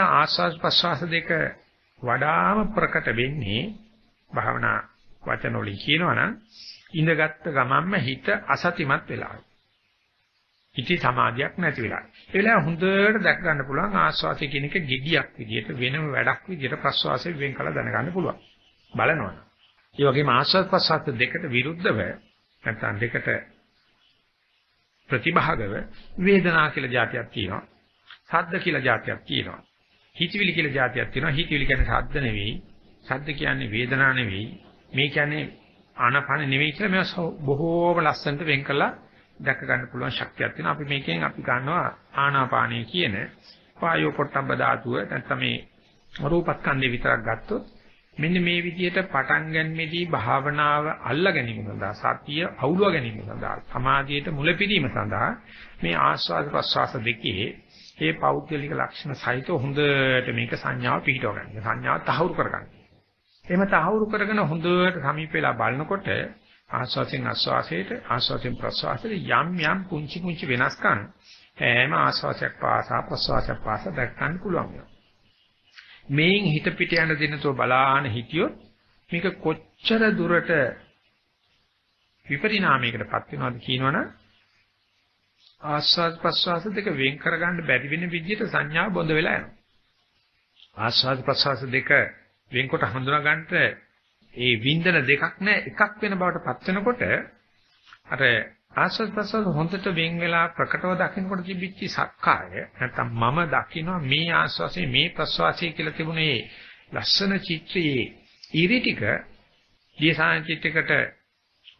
නිසා ආස්වාද ප්‍රසවාස දෙක වඩාම ප්‍රකට වෙන්නේ භාවනා වචන වලින් කියනවනම් ඉඳගත්ත ගමන්ම හිත අසතිමත් වෙලා. හිතේ සමාධියක් නැති වෙලා. ඒ වෙලාව හොඳට දැක ගන්න පුළුවන් ආස්වාසය කියන එක gediyak විදියට වෙනම වැඩක් විදියට ප්‍රසවාසය වෙන් කළ දැනගන්න පුළුවන්. බලනවා. ඒ වගේම ආස්වාද ප්‍රසවාස දෙකට විරුද්ධව නැත්නම් දෙකට ප්‍රතිභාගව වේදනා කියලා જાතියක් තියෙනවා. සද්ද කියලා જાතියක් තියෙනවා. හිතවිලි කියලා જાතියක් තියෙනවා. හිතවිලි කියන්නේ සද්ද නෙවෙයි. සද්ද කියන්නේ වේදනා නෙවෙයි. මේ කියන්නේ ආනාපාන නෙවෙයි කියලා මේවා බොහෝම ලස්සනට වෙන් කළා දැක ගන්න පුළුවන් ශක්තියක් තියෙනවා. අපි මේකෙන් අපි ගන්නවා ආනාපානය කියන වායෝ පොට්ටබ්බ ධාතුව නැත්නම් මේ රූපස්කන්ධේ විතරක් ගත්තොත් මෙන්න මේ විදිහට පටන් ගන්නෙදී භාවනාව අල්ලා ගැනීම සඳහා සතිය අවුලව ගැනීම සඳහා සමාධියට මුලපිරීම සඳහා මේ ආස්වාද ප්‍රස්වාස දෙකේ මේ පෞද්ගලික ලක්ෂණ සහිත හොඳට මේක සංඥාව පිහිටව ගන්න. සංඥාව තහවුරු කරගන්න. එහෙම තහවුරු කරගෙන හොඳට සමීප වෙලා බලනකොට ආස්වාසයෙන් ආස්වාසයට ආස්වාසයෙන් ප්‍රස්වාසයට යම් යම් පුංචි පුංචි වෙනස්කම් හැම ආස්වාසයක් පාසා ප්‍රස්වාසයක් පාසා දැක් ගන්න පුළුවන්. මේන් හිත පිට යන දිනතෝ බලාන හිටියොත් මේක කොච්චර දුරට විපරිණාමයකටපත් වෙනවද කියනවනම් ආස්වාද ප්‍රස්වාස දෙක වෙන් කරගන්න බැරි වෙන විදිහට සංඥා බොඳ වෙලා යනවා. ආස්වාද ප්‍රස්වාස දෙක වෙන්කොට හඳුනා ගන්නට ඒ වින්දන දෙකක් නෑ එකක් වෙන බවට පත් වෙනකොට අර ආස්වාද ප්‍රසවාස හොඳට වෙන් වෙලා ප්‍රකටව දකින්නකොට තිබිච්ච සක්කාය නැත්තම් මම දකිනවා මේ ආස්වාසේ මේ ප්‍රසවාසයේ කියලා තිබුණේ ලස්සන චිත්‍රයේ ඉරි ටික දියසාන චිත්‍රයකට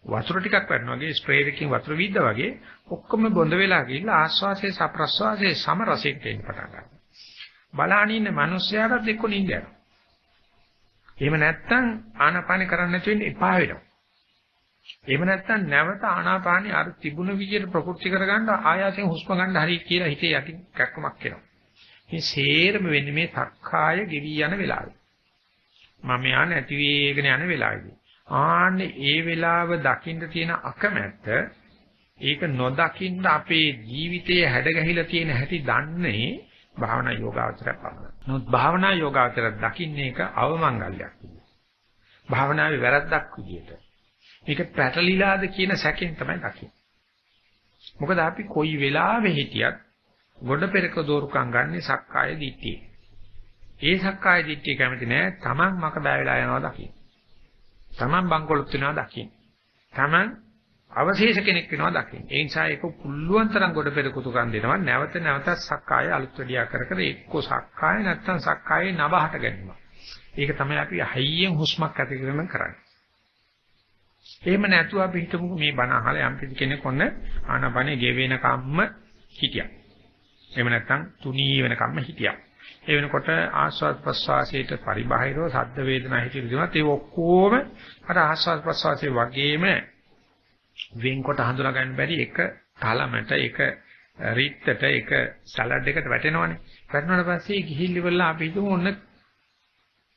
වතුර ටිකක් වටනවා වගේ ස්ප්‍රේ එකකින් වතුර විද්දා වගේ ඔක්කොම බොඳ වෙලා ගිහිල්ලා ආස්වාසේ සප්‍රස්වාසේ සම රසයෙන් තේින්න පටන් ගන්නවා. බලාගෙන ඉන්න මිනිස්සයාට දෙක නිින්ද යනවා. එහෙම නැත්තම් ආනාපාන කරන්න නැති වෙන්න එපා වෙනවා. එහෙම නැත්නම් නැවත ආනාපානිය අර තිබුණ විදියට ප්‍රකෘති කරගන්න ආයාසයෙන් හුස්ම ගන්න හරි කියලා හිතේ යටින් කැක්කමක් එනවා. මේ සේරම වෙන්නේ මේ සක්කාය ගෙවි යන වෙලාවේ. මම යන නැති වේගන යන වෙලාවේදී. ආන්නේ ඒ වෙලාව දකින්න තියෙන අකමැත්ත ඒක නොදකින්න අපේ ජීවිතයේ හැඩගැහිලා තියෙන හැටි දන්නේ භාවනා යෝගාවචරය පමණයි. නමුත් භාවනා යෝගාවචරය දකින්නේ ඒක අවමංගල්‍යයක් විදියට. භාවනාවේ වැරද්දක් විදියට. මේක පැටලිලාද කියන සැකෙන් තමයි දකින්නේ. මොකද අපි කොයි වෙලාවෙ හිටියත් ගොඩ පෙරක දෝරුකම් ගන්න සක්කාය දිට්ඨිය. ඒ සක්කාය දිට්ඨිය කැමති නෑ Taman මක බෑ වෙලා යනවා දකින්න. Taman බංකොලොත් වෙනවා දකින්න. Taman අවශේෂ කෙනෙක් වෙනවා දකින්න. ඒ නිසා ඒක පුළුවන් තරම් ගොඩ පෙරක තුකම් දෙනවා. නැවත නැවතත් සක්කාය අලුත් වැඩියා කර කර එක්ක සක්කාය නැත්තම් සක්කායේ නබහට ගැනීම. ඒක තමයි අපි හයියෙන් හුස්මක් ඇති කරගෙන කරන්නේ. එහෙම නැතුව අපි හිතමු මේ බණ අහලා යම් කෙනෙක් ඔන්න ආනපනේ ගෙවෙන කම්ම හිටියා. එහෙම නැත්නම් තුනී වෙන කම්ම හිටියා. ඒ වෙනකොට ආස්වාද ප්‍රස්වාසයට පරිබාහිරව සද්ද වේදනා හිතේ විදිහට ඒ ඔක්කොම අර ආස්වාද ප්‍රස්වාසයේ වගේම වෙන්කොට හඳුනා ගන්න බැරි එක තලමට එක රිත්තට එක සලඩ් එකට වැටෙනවනේ. වැටුණාට පස්සේ ගිහිල්ලි වෙලා අපි හිතමු ඔන්න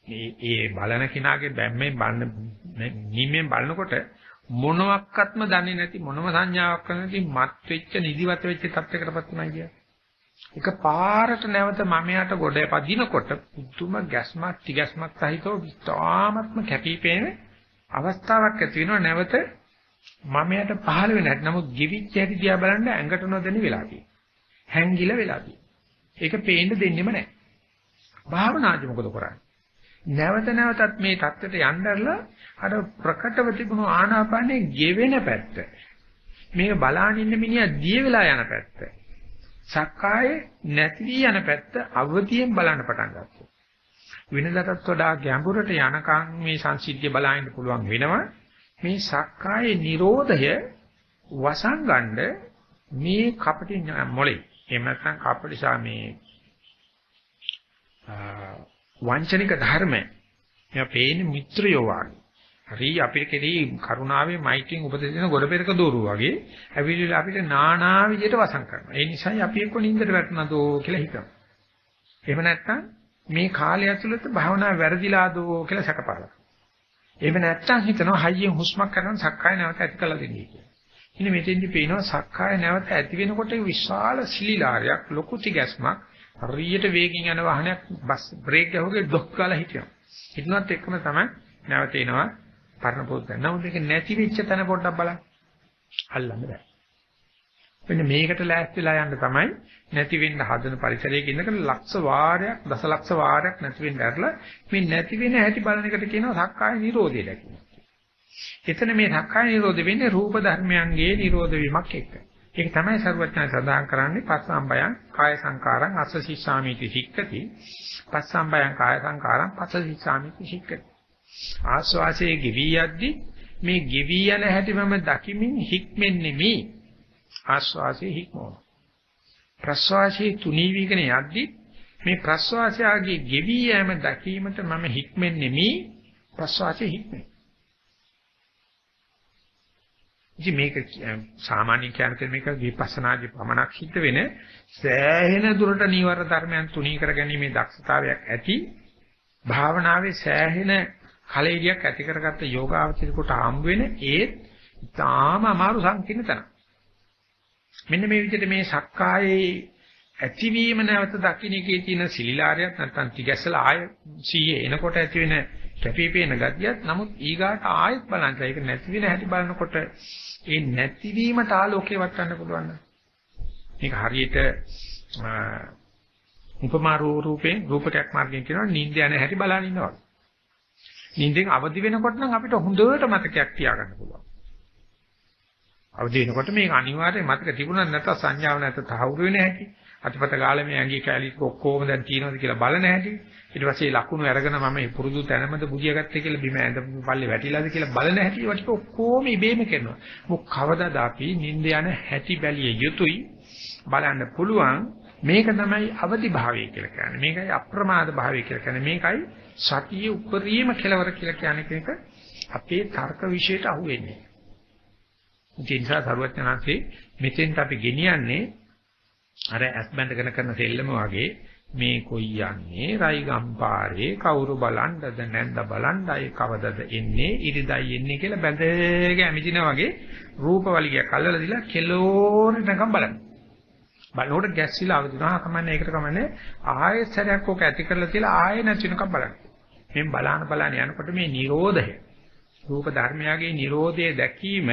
මේ ඒ බලන කෙනාගේ බැම්මෙන් බලන නිමෙන් බලනකොට මොනවත්ක්ත්ම දන්නේ නැති මොනම සංඥාවක් නැති මත් වෙච්ච නිදිවත වෙච්ච තත්යකටපත් වුණා කිය. එක පාරට නැවත මමයට ගොඩ පදිනකොට පුදුම ගැස්මක් තිගැස්මක් සහිතව විස්තාමත්ම කැපිපේන අවස්ථාවක් ඇති වෙනවා නැවත මමයට පහළ වෙන්නේ නැත් නමුත් giviච්ච හැටි දිහා බලන්න ඇඟට නොදැනි වෙලා තියෙනවා. හැංගිලා වෙලා තියෙනවා. ඒක පේන්න දෙන්නෙම නැහැ. භාවනාදි මොකද කරන්නේ? නැවත නැවතත් මේ தත්ත්වයට යnderලා අර ප්‍රකටව තිබුණු ආනාපානේ ගෙවෙන පැත්ත මේක බලාගෙන ඉන්න මිනිහා දිය වෙලා යන පැත්ත සක්කායේ නැති වී යන පැත්ත අවදියෙන් බලන්න පටන් ගත්තා වෙනදටත් වඩා ගැඹුරට යනකම් මේ සංසිද්ධිය බලන්න පුළුවන් වෙනවා මේ සක්කායේ Nirodhaය වසංගණ්ඩ මේ කපටි මොලේ එහෙම නැත්නම් කපටිසා මේ වංචනික ධර්ම. එයා පේන්නේ මිත්‍රයෝ වගේ. හරි අපිට කෙරෙහි කරුණාවේ මෛත්‍රියෙන් උපදෙස් දෙන ගොඩ පෙරක දෝරුව වගේ ඇවිල්ලා අපිට নানা විදියට වසන් කරනවා. ඒ නිසායි අපි එක්ක නින්දට වැටුණාදෝ කියලා හිතනවා. එහෙම නැත්නම් මේ කාලය ඇතුළත භාවනා වැරදිලාදෝ කියලා සැකපාරක්. එහෙම නැත්නම් හිතනවා හයියෙන් හුස්මක් කරන සක්කාය නැවත ඇති කළ දෙන්නේ කියලා. ඉතින් මෙතෙන්දි පේනවා සක්කාය නැවත ඇති වෙනකොට විශාල සිලිලාරයක් ලොකු තිගැස්මක් හරියට වේගෙන් යන වාහනයක් බස් බ්‍රේක් ගහුවගේ ඩොක් ගාලා හිටිනවා. හිටනවත් එක්කම තමයි නැවත එනවා පරණ පොත් ගන්න. නමුත් ඒක නැති වෙච්ච තැන පොඩ්ඩක් බලන්න. අල්ලන්න බෑ. මෙන්න මේකට ලෑස්තිලා යන්න තමයි නැති වෙන්න හදන පරිසරයක ඉන්නකල ලක්ෂ වාරයක් දසලක්ෂ වාරයක් නැති වෙන්න ඇරලා මේ නැති වෙන හැටි බලන එකට කියනවා සක්කාය නිරෝධය දැකීම. එතන මේ සක්කාය නිරෝධ වෙන්නේ රූප ධර්මයන්ගේ නිරෝධ වීමක් එක්ක. ඒක තමයි සර්වඥයන් සඳහන් කරන්නේ පස්සම්බයං කාය සංකාරං අස්සසිස්සාමිති සික්කති. පස්සම්බයං කාය සංකාරං පස්සසිස්සාමිති සික්කති. ආස්වාසයේ ගෙවි යද්දි මේ ගෙවි යන හැටි මම දකිමින් හික්මෙන්නේ මේ ආස්වාසයේ හික්මවන. ප්‍රස්වාසයේ තුනී වීගෙන යද්දි මේ ප්‍රස්වාසයගේ ගෙවි යෑම දැකීමට මම හික්මෙන්නේ මේ ප්‍රස්වාසයේ හික්මෙන්නේ. ඉතින් මේක සාමාන්‍ය කියන මේක විපස්සනාදී පමණක් හිට වෙන සෑහෙන දුරට නීවර ධර්මයන් තුනී කරගැනීමේ දක්ෂතාවයක් ඇති භාවනාවේ සෑහෙන කලෙලියක් ඇති කරගත්ත යෝගාවචරිකට හම් වෙන ඒ තාම අමාරු සංකීර්ණ තැන. මෙන්න මේ විදිහට මේ සක්කායේ ඇතිවීම නැවත දකින්න එකේ තියෙන සිලිලාරයක් නැත්නම් තිගැස්සලා ආය සීයේ එනකොට ඇති වෙන කැපිපේන ගතියත් නමුත් ඊගාට ආයෙත් බලන්න ඒක නැති වෙන හැටි බලනකොට ඒ නැතිවීමට ආලෝකේ වටන්න පුළුවන් මේක හරියට උපමා රූපේ රූපකයක් මාර්ගයෙන් කියනවා නිින්ද යන හැටි බලන ඉන්නවා නිින්දෙන් අවදි වෙනකොට නම් අපිට හොඳට මතකයක් තියාගන්න පුළුවන් අවදි වෙනකොට මේක අනිවාර්යයෙන් මතක තිබුණා නැත්නම් සංඥාව නැත්නම් තහවුරු වෙන හැටි. අතපත ගාලේ මේ ඇඟි කැලිස් ඔක්කොම දැන් තියෙනවද කියලා බලන හැටි. ඊට පස්සේ ලකුණු අරගෙන මම මේ පුරුදු තැනමද බුදියා ගත්තේ කියලා බිම ඇඳ පල්ලේ වැටිලාද කියලා බලන හැටි වට ඔක්කොම ඉබේම කරනවා. මොක කවදාද අපි නිින්ද යන හැටි බැලිය යුතුයි බලන්න පුළුවන් මේක තමයි අවදි භාවය කියලා කියන්නේ. මේකයි අප්‍රමාද භාවය කියලා කියන්නේ. මේකයි සතියේ උපරිම කෙලවර කියලා කියන්නේ අපේ තර්ක විශේෂයට අහු වෙන්නේ. ඒ නිසා සරුවචනාංශේ මෙතෙන්ට අපි ගෙනියන්නේ අර ඇස් බැඳගෙන කරන සෙල්ලම වගේ මේ කොයි යන්නේ රයිගම්පාරේ කවුරු බලන්නද නැන්ද බලන්නයි කවදද එන්නේ ඉරිදයි එන්නේ කියලා බැඳගෙන ඇමිදින වගේ රූපවලිය කල්ලලා දිලා කෙලෝරටකම් බලන්න. බලනකොට ගැස්සිලා අවදිනවා කමන්නේ ඒකට කමන්නේ ආයෙත් සැරයක් ඔක ඇති කරලා තියලා ආයෙ නැතිනකම් බලන්න. මේ බලාන බලාන යනකොට මේ Nirodha රූප ධර්මයාගේ Nirodhe දැකීම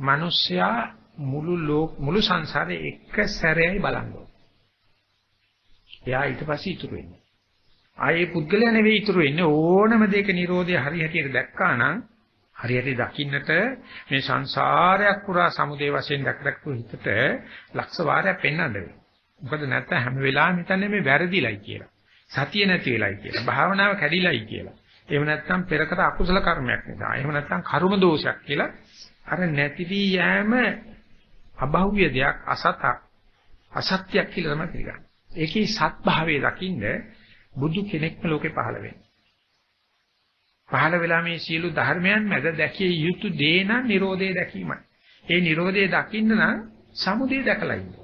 මිනිස්සයා මුළු ලෝක මුළු සංසාරේ එක සැරේයි බලන්නේ. එයා ඊට පස්සේ ඉතුරු වෙන්නේ. ආයේ පුද්ගලයා නෙවෙයි ඉතුරු වෙන්නේ ඕනම දෙයක Nirodha හරි හැටියට දැක්කා නම් හරියට දකින්නට මේ සංසාරයක් පුරා සමුදේ වශයෙන් දැක්කපු හිතට ලක්ෂ වාරයක් පෙන්වන්න වෙනවා. මොකද නැත්නම් හැම වෙලාවෙම හිතන්නේ මේ වැරදිලයි කියලා. සතිය නැති වෙලයි කියලා. භාවනාව කැඩිලයි කියලා. එහෙම නැත්නම් පෙරකට අකුසල කර්මයක් නිසා. එහෙම නැත්නම් කර්ම දෝෂයක් කියලා අර නැති වී යෑම අභෞවිය දෙයක් අසතක් අසත්‍යයක් කියලා තමයි පිළිගන්නේ. ඒකේ සත්භාවයේ දකින්න බුදු කෙනෙක්ම ලෝකේ පහළ වෙන්නේ. පහළ වෙලා මේ සියලු ධර්මයන් මැද දැකිය යුතු දේ නම් Nirodhe දැකීමයි. ඒ Nirodhe දකින්න නම් සමුදේ දැකලා ඉන්න.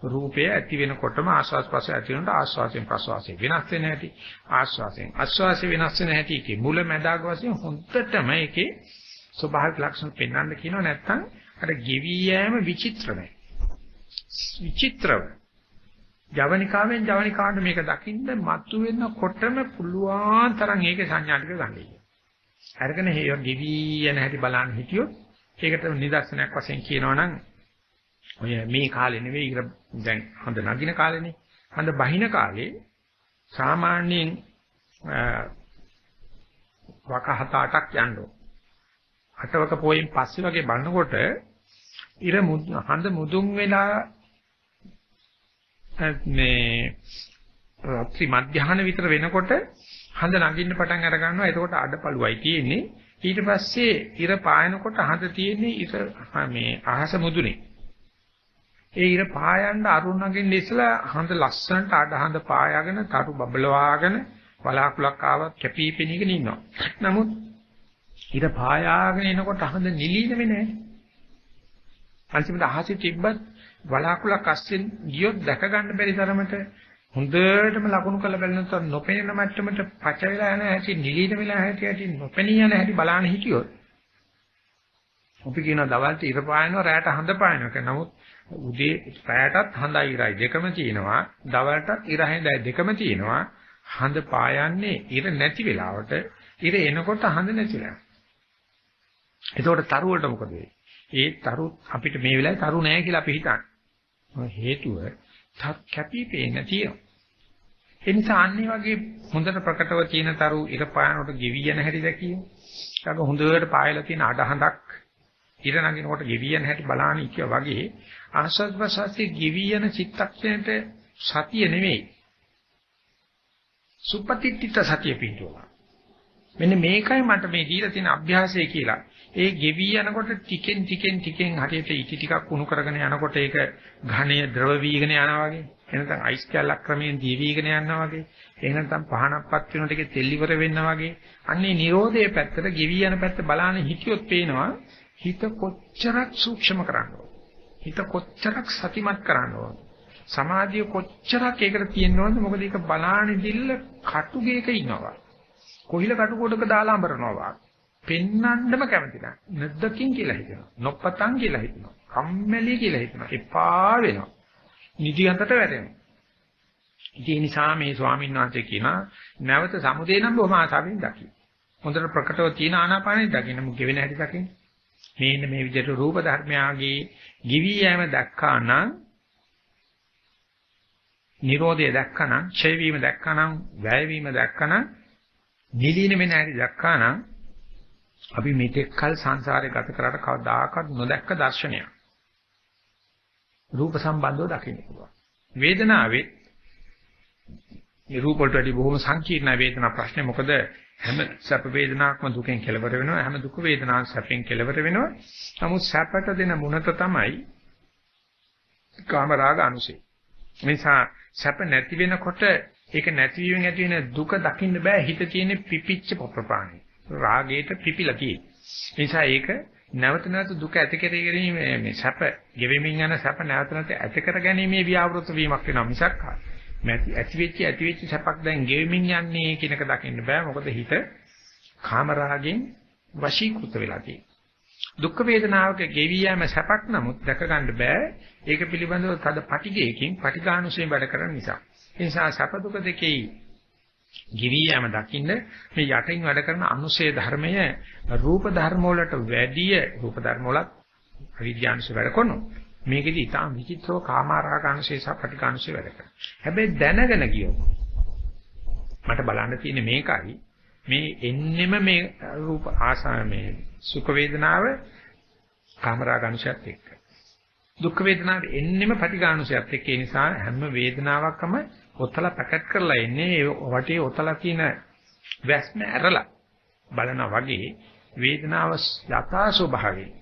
රූපය ඇති වෙනකොටම ආස්වාස් ප්‍රසය ඇති වෙනකොට ආස්වාසයෙන් ප්‍රසවාසයෙන් වෙනස් වෙන හැටි ආස්වාසයෙන් ආස්වාසයෙන් වෙනස් වෙන හැටි කි මුල මැදාග වශයෙන් හොඳටම ඒකේ ස්වභාවික ලක්ෂණ පෙන්වන්න කියනවා නැත්නම් අර ගෙවි යෑම විචිත්‍ර නැහැ. විචිත්‍රව. ජවනිකාවෙන් ජවනිකාට මේක දකින්න මතු වෙනකොටම පුළුවන් තරම් ඒකේ සංඥා ටික ගන්න. අරගෙන හේය ගෙවි යන හැටි බලන්න හිටියොත් ඒකට නිදර්ශනයක් වශයෙන් කියනවනම් ඔය මේ කාලේ නෙවෙයි දැන් හඳ නගින කාලේනේ. හඳ බහින කාලේ සාමාන්‍යයෙන් වක හත අටක් යනවා. අටවක පොයෙන් පස්සේ වගේ බලනකොට ඉර හඳ මුදුන් වෙලා මේ රාත්‍රි මධ්‍යහන විතර වෙනකොට හඳ නගින්න පටන් අර ගන්නවා. එතකොට අඩපළුවයි තියෙන්නේ. ඊට පස්සේ ඉර පායනකොට හඳ තියෙන්නේ ඉර මේ අහස මුදුනේ. ඒ ඉර පායන්න අරුණ නගින්න ඉස්සලා හඳ ලස්සනට අඩ හඳ පායාගෙන තරු බබලවාගෙන වලාකුලක් ආවත් කැපී පෙනීගෙන ඉන්නවා. නමුත් ඉර පායාගෙන එනකොට අහඳ නිලීන වෙන්නේ නැහැ. අන්තිමට අහසේ තිබ්බත් වලාකුලක් අස්සෙන් ගියොත් දැක ගන්න බැරි තරමට හොඳටම ලකුණු කරලා බලනකොට නොපෙනෙන මට්ටමට පච වෙලා යන හැටි නිලීන වෙලා හැටි හැටි නොපෙනී යන හැටි බලන්න හිටියොත් අපි කියන දවල්ට ඉර පායනවා රැට හඳ පායනවා කියලා. නමුත් උදේ පැයටත් හඳයි ඉරයි දෙකම තියෙනවා. දවල්ටත් ඉර හැඳයි දෙකම තියෙනවා. හඳ පායන්නේ ඉර නැති වෙලාවට ඉර එනකොට හඳ නැතිලා. එතකොට තරු වලට මොකද වෙන්නේ? ඒ තරු අපිට මේ වෙලාවේ තරු නැහැ කියලා අපි හිතන්නේ. හේතුව තත් කැපී පේන්න තියෙනවා. ඒ නිසා අන්නේ වගේ හොඳට ප්‍රකටව තියෙන තරු ඉර පායනකොට ගෙවි යන හැටි දැකීම. ඒක හොඳට පායලා තියෙන අඩහඳක් ඉර නගිනකොට ගෙවි යන හැටි බලාන ඉක්ක වගේ ආස්වාද ප්‍රසාරයේ ගෙවි යන චිත්තක්ෂණයට සතිය නෙමෙයි. සුපතිට්ඨිත සතිය පිටුවා. මෙන්න මේකයි මට මේ දීලා තියෙන අභ්‍යාසය කියලා. ඒ ගෙවි යනකොට ටිකෙන් ටිකෙන් ටිකෙන් හරියට ඉටි ටිකක් උණු කරගෙන යනකොට ඒක ඝණය ද්‍රව වීගෙන යනවා වගේ. එහෙනම් අයිස් කැලක් ක්‍රමයෙන් දී වීගෙන යනවා වගේ. එහෙනම් පහනක්පත් වෙනකොට ඒක තෙල් ඉවර වෙනවා වගේ. අන්නේ Nirodhaye පැත්තට ගෙවි යන පැත්ත බලන්න හිතියොත් පේනවා හිත කොච්චරක් සූක්ෂම කරන්නවද? හිත කොච්චරක් සතිමත් කරන්නවද? සමාධිය කොච්චරක් ඒකට තියෙනවද? මොකද ඒක බලාන ඉදිල්ල කටුගේක ඉන්නවා. කොහිල කටු කොටක දාලා අඹරනවා. පෙන්නන්නම කැමති නැහැ. නැද්දකින් කියලා හිතනවා. නොපතන් කියලා හිතනවා. කම්මැලි කියලා හිතනවා. එපා වෙනවා. නිදිගතට වැටෙනවා. ඒ නිසා මේ ස්වාමීන් වහන්සේ කියනවා නැවත සමුදේ නම් බොහොම ආසාවෙන් දකි. හොඳට ප්‍රකටව තියෙන ආනාපානෙ දකින්න මුගෙ වෙන හැටි දකින්න. මේන්න මේ විදිහට රූප ධර්මයාගේ ගිවි යෑම දැක්කා නම් Nirodha දැක්කා නම් ඡය වීම දැක්කා නම් වැය වීම දැක්කා නම් නිලීන වෙන හැටි දැක්කා නම් අපි මෙතෙක් කල සංසාරේ ගත කරාට කවදාකවත් නොදැක්ක දර්ශනයක්. රූප සම්බන්ධව දකින්න පුළුවන්. වේදනාවේ මේ රූප වලට වඩා බොහොම සංකීර්ණ වේදනා ප්‍රශ්නේ මොකද හැම සැප වේදනාවක්ම දුකෙන් කෙලවර වෙනවා හැම දුක වේදනාවක් සැපෙන් කෙලවර වෙනවා නමුත් සැපට දෙන මුනත තමයි කාම රාග අනුසය. නිසා සැප නැති වෙනකොට ඒක නැතිවීමෙන් ඇති වෙන දුක දකින්න බෑ හිත තියෙන පිපිච්ච ප්‍රපාණි. රාගයට පිපිලා තියෙන. නිසා ඒක නැවත නැවත දුක ඇති කරගෙන මේ සැප ගෙවෙමින් යන සැප නැවත නැවත ඇති කර ගැනීමේ ව්‍යාවෘත වීමක් වෙනවා මිසක් ඇති වෙච්ච ඇති වෙච්ච සැපක් දැන් ගෙවෙමින් යන්නේ කියන එක දකින්න බෑ. මොකද හිත කාම රාගෙන් වශීකృత වෙලා තියෙනවා දුක් වේදනාවක ගෙවි යෑම සැපක් නමුත් දැක ගන්න බෑ. ඒක පිළිබඳව තද පටිගයකින් පටිඝානුසයෙන් වැඩ කරන නිසා. ඒ නිසා සැප දුක දෙකේ ගිවි යෑම දකින්න මේ යටින් වැඩ කරන අනුශේ ධර්මය රූප ධර්ම වලට වැඩිය රූප ධර්ම වලත් අවිද්‍යාංශ වැඩ කරනවා. මේකෙදි ඊටාම් විචිත්‍රව කාමාරාගාංශේ සහ පටිඝාංශේ වැඩ කරනවා. හැබැයි දැනගෙන ගියොත් මට බලන්න තියෙන්නේ මේකයි මේ එන්නෙම මේ රූප ආසා මේ සුඛ වේදනාව කාමරාගාංශයත් එක්ක. දුක් වේදනාව එන්නෙම පටිඝාංශයත් එක්ක ඒ නිසා හැම වේදනාවක්ම ඔතලා පැකට් කරලා එන්නේ ඒ වටේ ඔතලා තියෙන වැස්ම ඇරලා බලනා වගේ වේදනාව යථා ස්වභාවයෙන්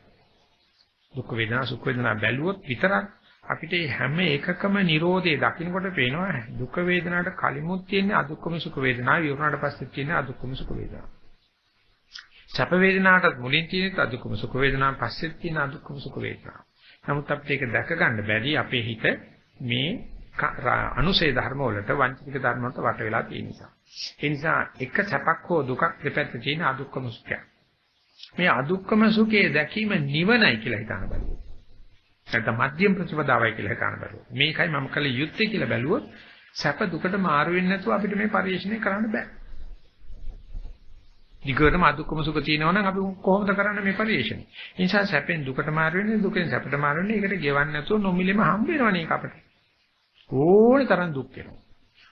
දුක් වේදනා සුඛ වේදනා බැලුවොත් විතරක් අපිට හැම එකකම Nirodhe දකින්නකොට පේනවා දුක් වේදනාවට කලිමුත් තියෙන අදුක්කම සුඛ වේදනා විවරණට පස්සේ තියෙන අදුක්කම සුඛ වේදනා. සැප වේදනාවට මුලින් තියෙන අදුක්කම සුඛ වේදනා පස්සේ තියෙන අදුක්කම සුඛ වේදනා. නමුත් අපිට ඒක දැක ගන්න බැරි අපේ හිත මේ අනුසේ ධර්ම වලට වංචනික ධර්ම වලට වට වෙලා තියෙන නිසා. ඒ නිසා එක සැපක් හෝ දුකක් දෙපැත්ත තියෙන අදුක්කම සුඛය. මේ අදුක්කම සුඛයේ දැකීම නිවනයි කියලා හිතන බලුවොත්. නැත්නම් මධ්‍යම ප්‍රතිපදාවයි කියලා හිතන බලුවොත්. මේකයි මම කළ යුත්තේ කියලා බැලුවොත් සැප දුකට මාරු වෙන්නේ නැතුව අපිට මේ පරිශ්‍රණය කරන්න බෑ. දිගටම අදුක්කම සුඛ තියෙනවා නම් අපි කොහොමද කරන්නේ මේ පරිශ්‍රණය? ඒ නිසා සැපෙන් දුකට මාරු වෙන්නේ දුකෙන් සැපට මාරු වෙන්නේ ඒකට ගෙවන්න නැතුව නොමිලෙම හම්බ වෙනවනේ ඒක අපිට. ඕනේ තරම් දුක් වෙනවා.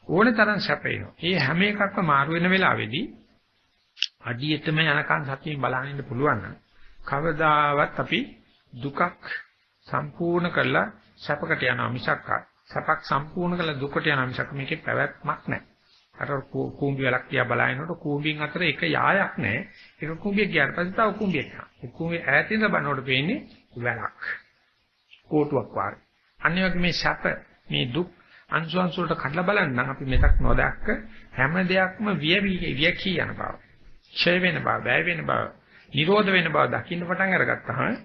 ඕනේ තරම් සැප වෙනවා. මේ හැම එකක්ම මාරු වෙන වෙලාවේදී අඩියටම යනකන් සතියෙන් බලන්න ඉන්න පුළුවන් නම් කවදාවත් අපි දුකක් සම්පූර්ණ කරලා සැපකට යනවා මිසක් සැපක් සම්පූර්ණ කරලා දුකට යනවා මිසක් මේකේ පැවැත්මක් නැහැ. අර කූඹි වලක් තියා බලනකොට කූඹින් අතර එක යායක් නැහැ. ඒක කූඹිය ගියාට පස්සේ තව කූඹියක් යනවා. ඒ කූඹිය ඈතින් බලනකොට පේන්නේ වැලක්. කෝටුවක් වගේ. අනිත් වගේ මේ සැප මේ දුක් අංශු අංශු වලට කඩලා බලන්න අපි මෙතක් නොදැක්ක හැම දෙයක්ම විය වියකී යන බව. ඡය වෙන බව, වැය වෙන බව, නිරෝධ වෙන බව දකින්න පටන් අරගත්තාම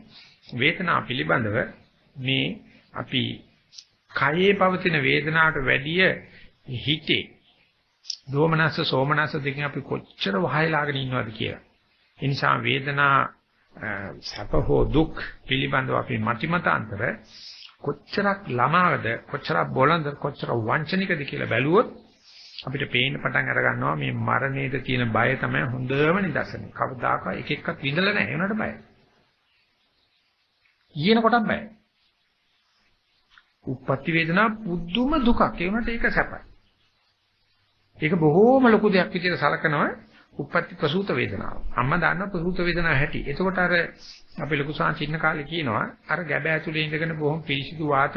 වේදනාව පිළිබඳව මේ අපි කයේ පවතින වේදනාවට වැඩිය හිතේ දෝමනස සෝමනස දෙකෙන් අපි කොච්චර වහයලාගෙන ඉන්නවද කියලා. ඒ නිසා වේදනා සැප හෝ දුක් පිළිබඳව අපි මතිමතාන්තර කොච්චරක් ළමාවද කොච්චරක් බොළඳ කොච්චර වංචනිකද කියලා බැලුවොත් අපිට පේන්න පටන් අර ගන්නවා මේ මරණයට තියෙන බය තමයි හොඳම නිදර්ශනය. කවදාකවත් එක එකක් විඳලා නැහැ ඒනට බයයි. ඊයන කොටත් බයයි. උප්පත්ති වේදනා පුදුම දුකක් ඒ වුණාට ඒක සැපයි. ඒක බොහෝම ලොකු දෙයක් විදිහට සලකනවා උප්පත්ති ප්‍රසූත වේදනාව. අම්මා දන්නවා ප්‍රසූත වේදනාව හැටි. එතකොට අර අපි ලොකු සාංචින්න කාලේ කියනවා අර ගැබ ඇතුලේ ඉඳගෙන බොහොම පිරිසිදු වාත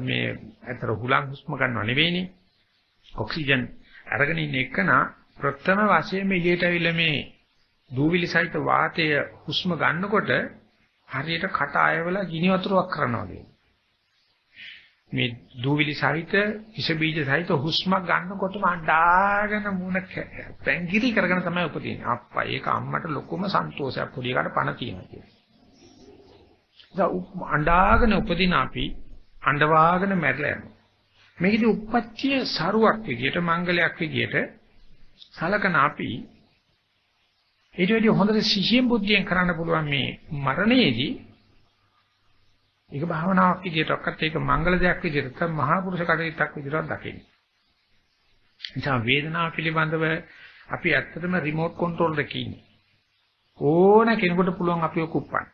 මේ අතර හුලං හුස්ම ගන්නව නෙවෙයිනේ. ඔක්සිජන් අරගෙන ඉන්න එකන ප්‍රථම වශයෙන් එළියට ඇවිල්ලා මේ දූවිලි සහිත වාතය හුස්ම ගන්නකොට හරියට කට ආයවලා ගිනි වතුරක් කරනවා වගේ. මේ දූවිලි සහිත විස බීජ සහිත හුස්මක් ගන්නකොටම අඬාගෙන මුණ පැංගිරි කරගෙන තමයි උපදින්නේ. අප්පා ඒක අම්මට ලොකුම සන්තෝෂයක් පොඩි එකාට පණ තියෙනවා කියන්නේ. අඬාගෙන උපදින අපි අඬවාගෙන මැරලා යනවා. මේකදී උප්පත්තිය සරුවක් විදියට මංගලයක් විදියට සලකන අපි ඊට වැඩි හොඳට සිහියෙන් බුද්ධියෙන් කරන්න පුළුවන් මේ මරණයේදී ඒක භාවනාවක් විදියටවත් ඒක මංගල දෙයක් විදියට තමයි මහා පුරුෂ කටයුත්තක් විදියට දකින්නේ. නිසා වේදනාව පිළිබඳව අපි ඇත්තටම රිමෝට් කන්ට්‍රෝල් එකේ ඉන්නේ. ඕන කෙනෙකුට පුළුවන් අපිව කුප්පන්න.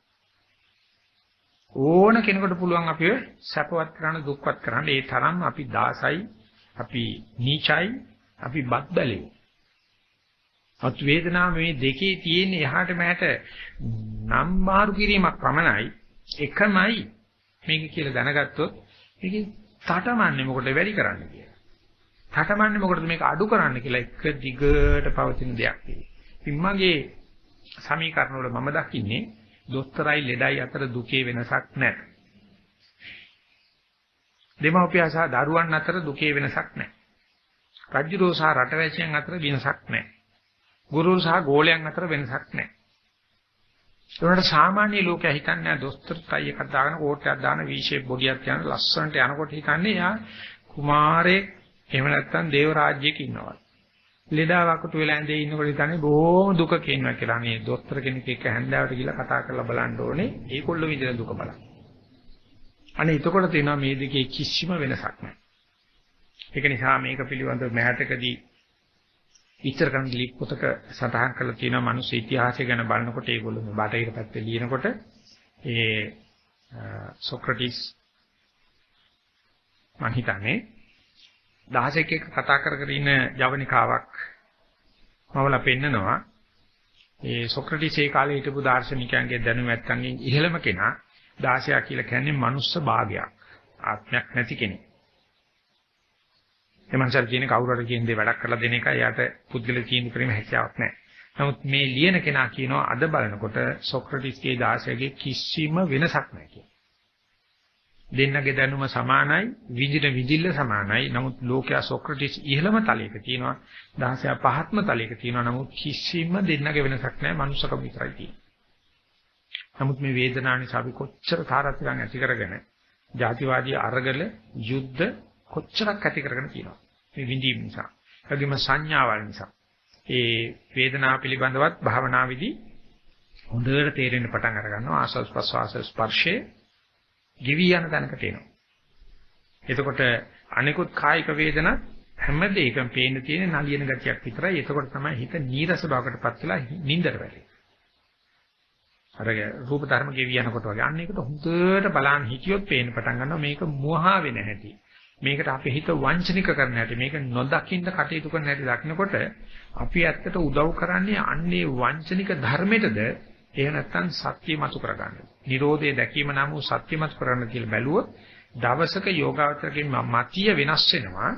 ඕන කෙනෙකුට පුළුවන් අපිව සැපවත් කරන්න දුක්වත් කරන්න ඒ තරම් අපි දාසයි අපි නීචයි අපි බත් බැලේ. අත් වේදනාව මේ දෙකේ තියෙන එහාට මෙහාට නම් මාරු කිරීමක් පමණයි එකමයි මේක කියලා දැනගත්තොත් මේක තටමන්නේ මොකටද වැඩි කරන්න කියලා. තටමන්නේ මොකටද මේක අඩු කරන්න කියලා එක දිගට පවතින දෙයක්. ඉතින් මගේ සමීකරණ වල මම දකින්නේ දොස්තරයි ලෙඩයි අතර දුකේ වෙනසක් නැහැ. දෙමව්පියා සහ දරුවන් අතර දුකේ වෙනසක් නැහැ. රජුරෝ සහ රටවැසියන් අතර වෙනසක් නැහැ. ගුරු සහ ගෝලයන් අතර වෙනසක් නැහැ. ඒකට සාමාන්‍ය ලෝකයා හිතන්නේ දොස්තර තයි එකක් දාගෙන කෝට්ටයක් දාන V-shape බොඩියක් යන ලස්සනට යනකොට හිතන්නේ යා කුමාරේ එහෙම නැත්නම් දේව රාජ්‍යයක ඉන්නවා. ලෙඩා වකුටු වෙලා ඇඳේ ඉන්නකොට හිතන්නේ බොහොම දුකක ඉන්නවා කියලා. අනේ දොස්තර කෙනෙක් එක්ක හැන්දාවට ගිහලා කතා කරලා බලන්න ඕනේ. ඒකොල්ලෝ විඳින දුක බලන්න. අනේ එතකොට තේනවා මේ දෙකේ කිසිම වෙනසක් නැහැ. ඒක නිසා මේක පිළිබඳව මෑතකදී විස්තර කරන ලිප් පොතක සටහන් කරලා තියෙනවා මිනිස් ඉතිහාසය ගැන බලනකොට ඒගොල්ලෝ මේ බටහිර පැත්තේ ලියනකොට ඒ සොක්‍රටිස් මම හිතන්නේ 16 එක කතා කර කර ඉන්න ජවනිකාවක් මවලා පෙන්නනවා. ඒ සොක්‍රටිස් ඒ කාලේ හිටපු දාර්ශනිකයන්ගේ දැනුම නැත්තන්ගෙන් ඉහළම කෙනා 16 කියලා කියන්නේ මනුස්ස භාගයක්. ආත්මයක් නැති කෙනෙක්. එමන්සල් කියන කවුරු හරි කියන දේ වැඩක් කරලා දෙන එක යාට පුද්ගල තීන්දුව කිරීම හැකියාවක් නැහැ. නමුත් මේ ලියන කෙනා කියනවා අද බලනකොට සොක්‍රටිස්ගේ 16ගේ කිසිම වෙනසක් නැහැ කියලා. දෙන්නගේ දැනුම සමානයි, විඳින විදිල්ල සමානයි. නමුත් ලෝකයා සොක්‍රටිස් ඉහළම තලයක තියෙනවා, 16 පහත්ම තලයක තියෙනවා. නමුත් කිසිම දෙන්නගේ වෙනසක් නැහැ, මනුස්සකම විතරයි තියෙන්නේ. නමුත් මේ වේදනාව නිසා අපි කොච්චර තාරාතිරම් ඇති කරගෙන, ජාතිවාදී අරගල, යුද්ධ කොච්චරක් ඇති කරගෙන තියෙනවා. මේ විඳීම නිසා. ඒගොම සංඥාවල් නිසා. ඒ වේදනාව පිළිබඳවත් භාවනාවේදී හොඳට තේරෙන්න පටන් අර ගන්නවා ආස්වාස් ප්‍රස්වාස ස්පර්ශයේ ගිවි යන තැනකට එනවා. එතකොට අනිකුත් කායික වේදනා හැම දෙයකම පේන්න තියෙන නලියන ගතියක් විතරයි. එතකොට තමයි හිත නීරස බවකටපත් වෙලා නින්දට වැටෙන්නේ. අර රූප ධර්ම ගෙවි යනකොට වගේ. අන්න ඒකට හොඳට බලන් හිටියොත් පේන්න පටන් ගන්නවා මේක මුවහා වෙන හැටි. මේකට අපේ හිත වංචනික කරන හැටි මේක නොදකින්න කටයුතු කරන හැටි දක්නකොට අපි ඇත්තට උදව් කරන්නේ අන්නේ වංචනික ධර්මයටද එහෙම නැත්නම් සත්‍ය මතු කරගන්න. Nirodhe දැකීම නම් වූ සත්‍ය මතු කරගන්න කියලා බැලුවොත් දවසක යෝගාවචරකෙන් මතිය වෙනස් වෙනවා.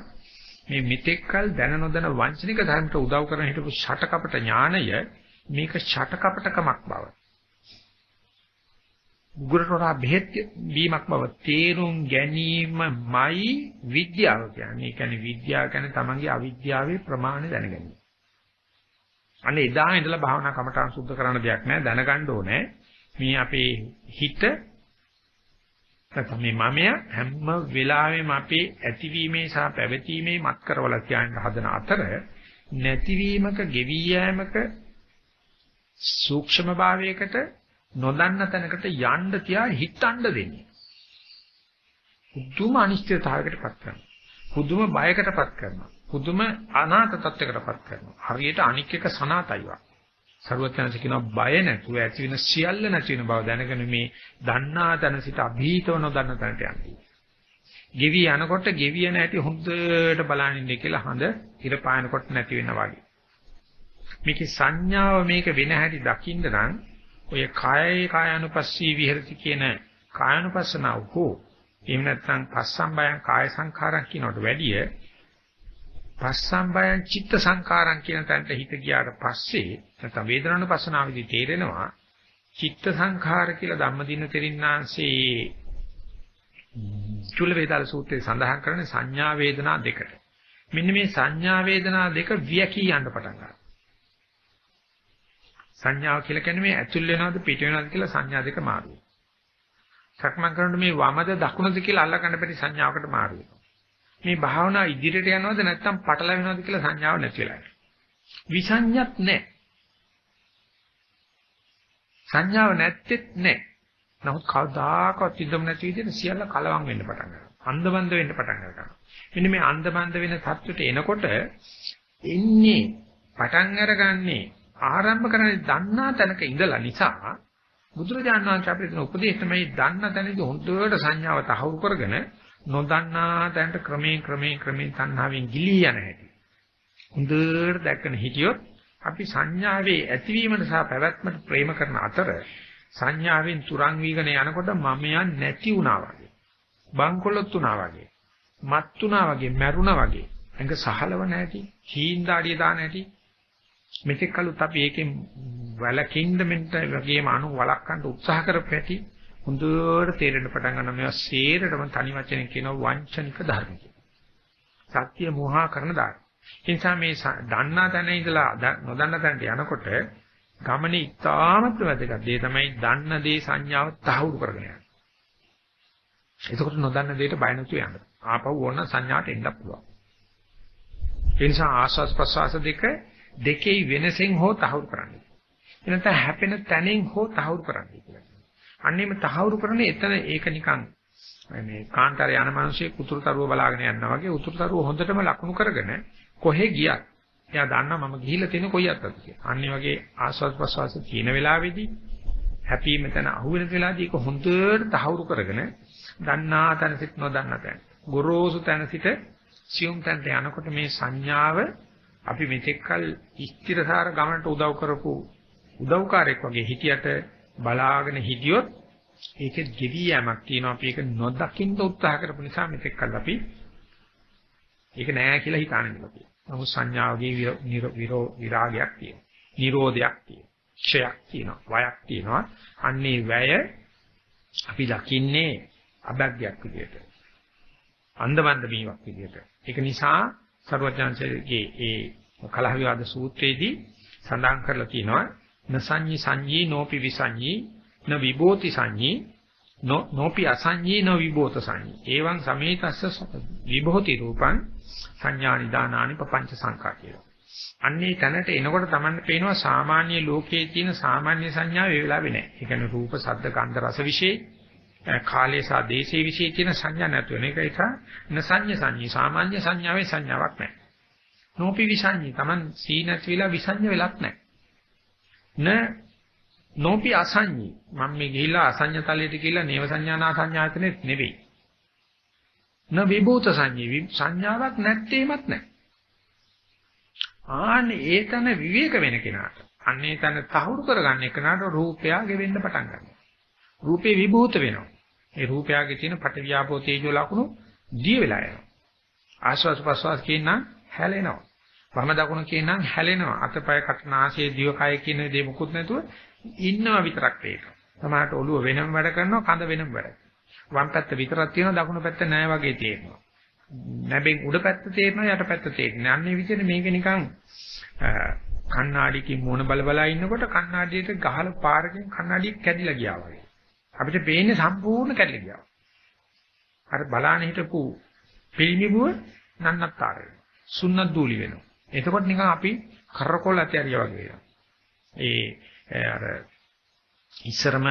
මේ මෙතෙක්කල් දැන නොදැන වංචනික ධර්මයට උදව් කරන හිටපු ෂටකපට ඥානය මේක ෂටකපටකමක් බව. උගුරට වඩා බෙහෙත් බීමක් බව තේරුම් ගැනීමමයි විද්‍යාව කියන්නේ. ඒ කියන්නේ විද්‍යාව කියන්නේ තමන්ගේ අවිද්‍යාවේ ප්‍රමාණය දැනගැනීම. අනේ එදා ඉඳලා භාවනා කමටහන් සුද්ධ කරන දෙයක් නෑ දැනගන්න ඕනේ. මේ අපේ හිත නැත්නම් මේ මමය හැම වෙලාවෙම අපේ ඇතිවීමේ සහ පැවතීමේ මත් කරවල කියන්න හදන අතර නැතිවීමක ගෙවි යෑමක සූක්ෂම භාවයකට නොදන්න තැනකට යන්න තියා හිතන්න දෙන්නේ. පුදුම අනිශ්චිතතාවයකටපත් කරනවා. පුදුම බයකටපත් කරනවා. පුදුම අනාථ තත්යකටපත් කරනවා. හරියට අනික් එක සනාතයිවා. සරුවචනස කියනවා බය නැතුව ඇති වෙන සියල්ල නැති වෙන බව දැනගෙන මේ දන්නා තැන සිට අභීතව නොදන්න තැනට යන්නේ. ගෙවි යනකොට ගෙවි යන හැටි හොඳට බලන්න ඉන්නේ කියලා හඳ ඉර පායනකොට නැති වෙනවා වගේ. මේකේ සංඥාව මේක වෙන හැටි දකින්න නම් ඔය කායයේ කායानुපස්සී විහෙරති කියන කායानुපස්සනාව හෝ එහෙම නැත්නම් පස්සම්බයං කාය සංඛාරම් කියනකට වැඩිය පස්සම්බයං චිත්ත සංඛාරම් කියන තැනට හිත ගියාට පස්සේ නැත්නම් වේදනානුපස්සනාවේදී තේරෙනවා චිත්ත සංඛාර කියලා ධම්මදින තෙරින්නාංශේ චුල්ල වේදාල සූත්‍රයේ සඳහන් කරන සංඥා වේදනා දෙකට. මෙන්න මේ සංඥා වේදනා දෙක වියකී යන්න පටන් ගන්නවා. සංඥාව කියලා කියන්නේ මේ ඇතුල් වෙනවද පිට වෙනවද කියලා සංඥා දෙක මාරු වෙනවා. සක්මන් කරනකොට මේ වමද දකුණද කියලා අල්ලගන්න බැරි සංඥාවකට මාරු වෙනවා. මේ භාවනා ඉදිරියට යනවද නැත්නම් පටලැවෙනවද කියලා සංඥාව නැති වෙලා යනවා. විසඤ්ඤත් නැහැ. සංඥාව නැත්තේත් නැහැ. නමුත් කවදාකවත් ඉදම් නැති විදිහට සියල්ල කලවම් වෙන්න පටන් ගන්නවා. අන්ධබන්ද වෙන්න පටන් ගන්නවා. මෙන්න මේ අන්ධබන්ද වෙන தත්වෙට එනකොට එන්නේ පටන් අරගන්නේ ආරම්භ කරන්නේ දන්නා තැනක ඉඳලා නිසා බුදුරජාණන් වහන්සේ අපිට දෙන උපදේශ තමයි දන්න තැනදී හොඳට සංඥාව තහවුරු කරගෙන නොදන්නා තැනට ක්‍රමයෙන් ක්‍රමයෙන් ක්‍රමයෙන් තණ්හාවෙන් ගිලී යන හැටි. හොඳට දැක්කන හිටියොත් අපි සංඥාවේ ඇතිවීමට සහ පැවැත්මට ප්‍රේම කරන අතර සංඥාවෙන් තුරන් වීගෙන යනකොට මමයන් නැති වුණා වගේ. බංකොලොත් වුණා වගේ. මත් වුණා වගේ, මැරුණා වගේ. එංග සහලව නැති, හීන්දාඩිය දාන නැති, මෙතෙක් කලුත් අපි ඒකෙන් වැලකින්ද මෙන්න වගේම අනු වළක්වන්න උත්සාහ කරපැටි හොඳට තේරෙන්න පටන් ගන්නවා මේවා සේරටම තනි වචනෙන් කියනවා වංචනික ධර්ම කියලා. සත්‍ය මොහා කරන ධර්ම. ඒ නිසා මේ දන්නා තැන ඉඳලා නොදන්න තැනට යනකොට ගමනේ ඉතාමත් වැදගත් දේ තමයි දන්න දේ සංඥාව තහවුරු කරගෙන යන්න. එතකොට නොදන්න දෙයට බය නැතුව යන්න. ආපහු ඕන සංඥාට එන්න පුළුවන්. ඒ නිසා ආස්වාස් ප්‍රසවාස දෙක දෙකේ වෙනසෙන් හෝ තහවුරු කරන්න. එනත හැපෙන තැනින් හෝ තහවුරු කරන්න කියලා. අන්නේම තහවුරු කරන්නේ එතන ඒක නිකන් මේ කාන්තාර යන මිනිස්සේ කුතුරු තරුව බලාගෙන යනවා වගේ උතුරු තරුව හොඳටම ලකුණු කරගෙන කොහෙ ගියත් එයා දන්නා මම ගිහිල්ලා තියෙන කොයි අතද කියලා. අන්නේ වගේ ආස්වාද ප්‍රසවාස තියෙන වෙලාවේදී හැපීම තැන අහුවෙන වෙලාවදී ඒක හොඳට තහවුරු කරගෙන දන්නා තැන සිට නොදන්නා තැන. ගොරෝසු තැන සිට සියුම් තැනට යනකොට මේ සංඥාව අපි මෙතෙක්කල් ස්ථිරසාර ගමනට උදව් කරපු උදව්කාරයෙක් වගේ හිටියට බලාගෙන හිටියොත් ඒකෙත් ගෙවි යෑමක් තියෙනවා අපි ඒක නොදකින්න උත්සාහ කරපු නිසා මෙතෙක්කල් අපි ඒක නෑ කියලා හිතාන ඉන්නවා. නමුත් සංඥාවගේ විරෝ විරාගයක් තියෙනවා. නිරෝධයක් තියෙනවා. ක්ෂයක් තියෙනවා. වයක් තියෙනවා. අන්නේ වැය අපි දකින්නේ අබැග්යක් විදියට. අන්දමන්ද බීමක් විදියට. ඒක නිසා සර්වඥාන්සේගේ ඒ කලහ විවාද සූත්‍රයේදී සඳහන් කරලා තියෙනවා නසඤ්ඤී සංඤී නෝපි විසඤ්ඤී න විභෝති සංඤී නෝපි අසඤ්ඤී න විභෝත සංඤී එවං සමේතස්ස විභෝති රූපං සංඥා නිදානානි පపంచ සංඛා කියලා. අන්නේ තැනට එනකොට Tamanne පේනවා සාමාන්‍ය ලෝකයේ තියෙන සාමාන්‍ය සංඥා වේ වෙලාවේ නැහැ. ඒ කියන්නේ රූප, ශබ්ද, ගන්ධ, රස විශේෂ කාලේ සහ දේශේ વિશે කියන සංඥා නැතු වෙන එක එක නසඤ්ඤ සංඤී සාමාන්‍ය සංඥාවේ සංඥාවක් නැහැ. නෝපි විසඤ්ඤී Taman සීනත් විලා විසඤ්ඤ වෙලක් නැහැ. න නෝපි අසඤ්ඤී මම මේ ගිහිල්ලා අසඤ්ඤ තලයට ගිහිල්ලා නේව සංඥානා සංඥාතනෙත් නෙවෙයි. න විභූත සංඤී සංඥාවක් නැත්තේමත් නැහැ. ආන්නේ ඒතන විවේක වෙන කෙනාට අන්නේ තන තහවුරු කරගන්න කෙනාට රූපයගේ වෙන්න පටන් ගන්නවා. රූපේ විභූත වෙනවා. ඒ රූපයගේ තියෙන පටවියාපෝ තේජෝ ලකුණු දිය වෙලා යනවා. ආශ්වාස ප්‍රශ්වාස කියනනම් හැලෙනවා. වම දකුණ කියනනම් හැලෙනවා. අතපය කටනාසය දිවකය කියන දේ මුකුත් නැතුව ඉන්නවා විතරක් ඒක. සමහරට ඔළුව වෙනම වැඩ කරනවා කඳ වෙනම වැඩ. වම් පැත්ත විතරක් තියෙනවා දකුණු පැත්ත නැහැ වගේ තේරෙනවා. නැබෙන් උඩ පැත්ත තේරෙනවා යට පැත්ත තේරෙන්නේ. අන්නේ විදිහට මේක නිකන් කණ්ණාඩියකින් මොන බල බලා ඉන්නකොට කණ්ණාඩියට ගහලා පාරකින් කණ්ණාඩිය කැඩිලා ගියා වගේ. අපිට පේන්නේ සම්පූර්ණ කැඩලා ගියා. අර බලාන හිටපු පිළිමිබුව නන්නත්තර වෙනවා. සුන්නත් දූලි වෙනවා. එතකොට නිකන් අපි කරකොල ඇතිරිය වගේ වෙනවා. ඒ අර ඉස්සරම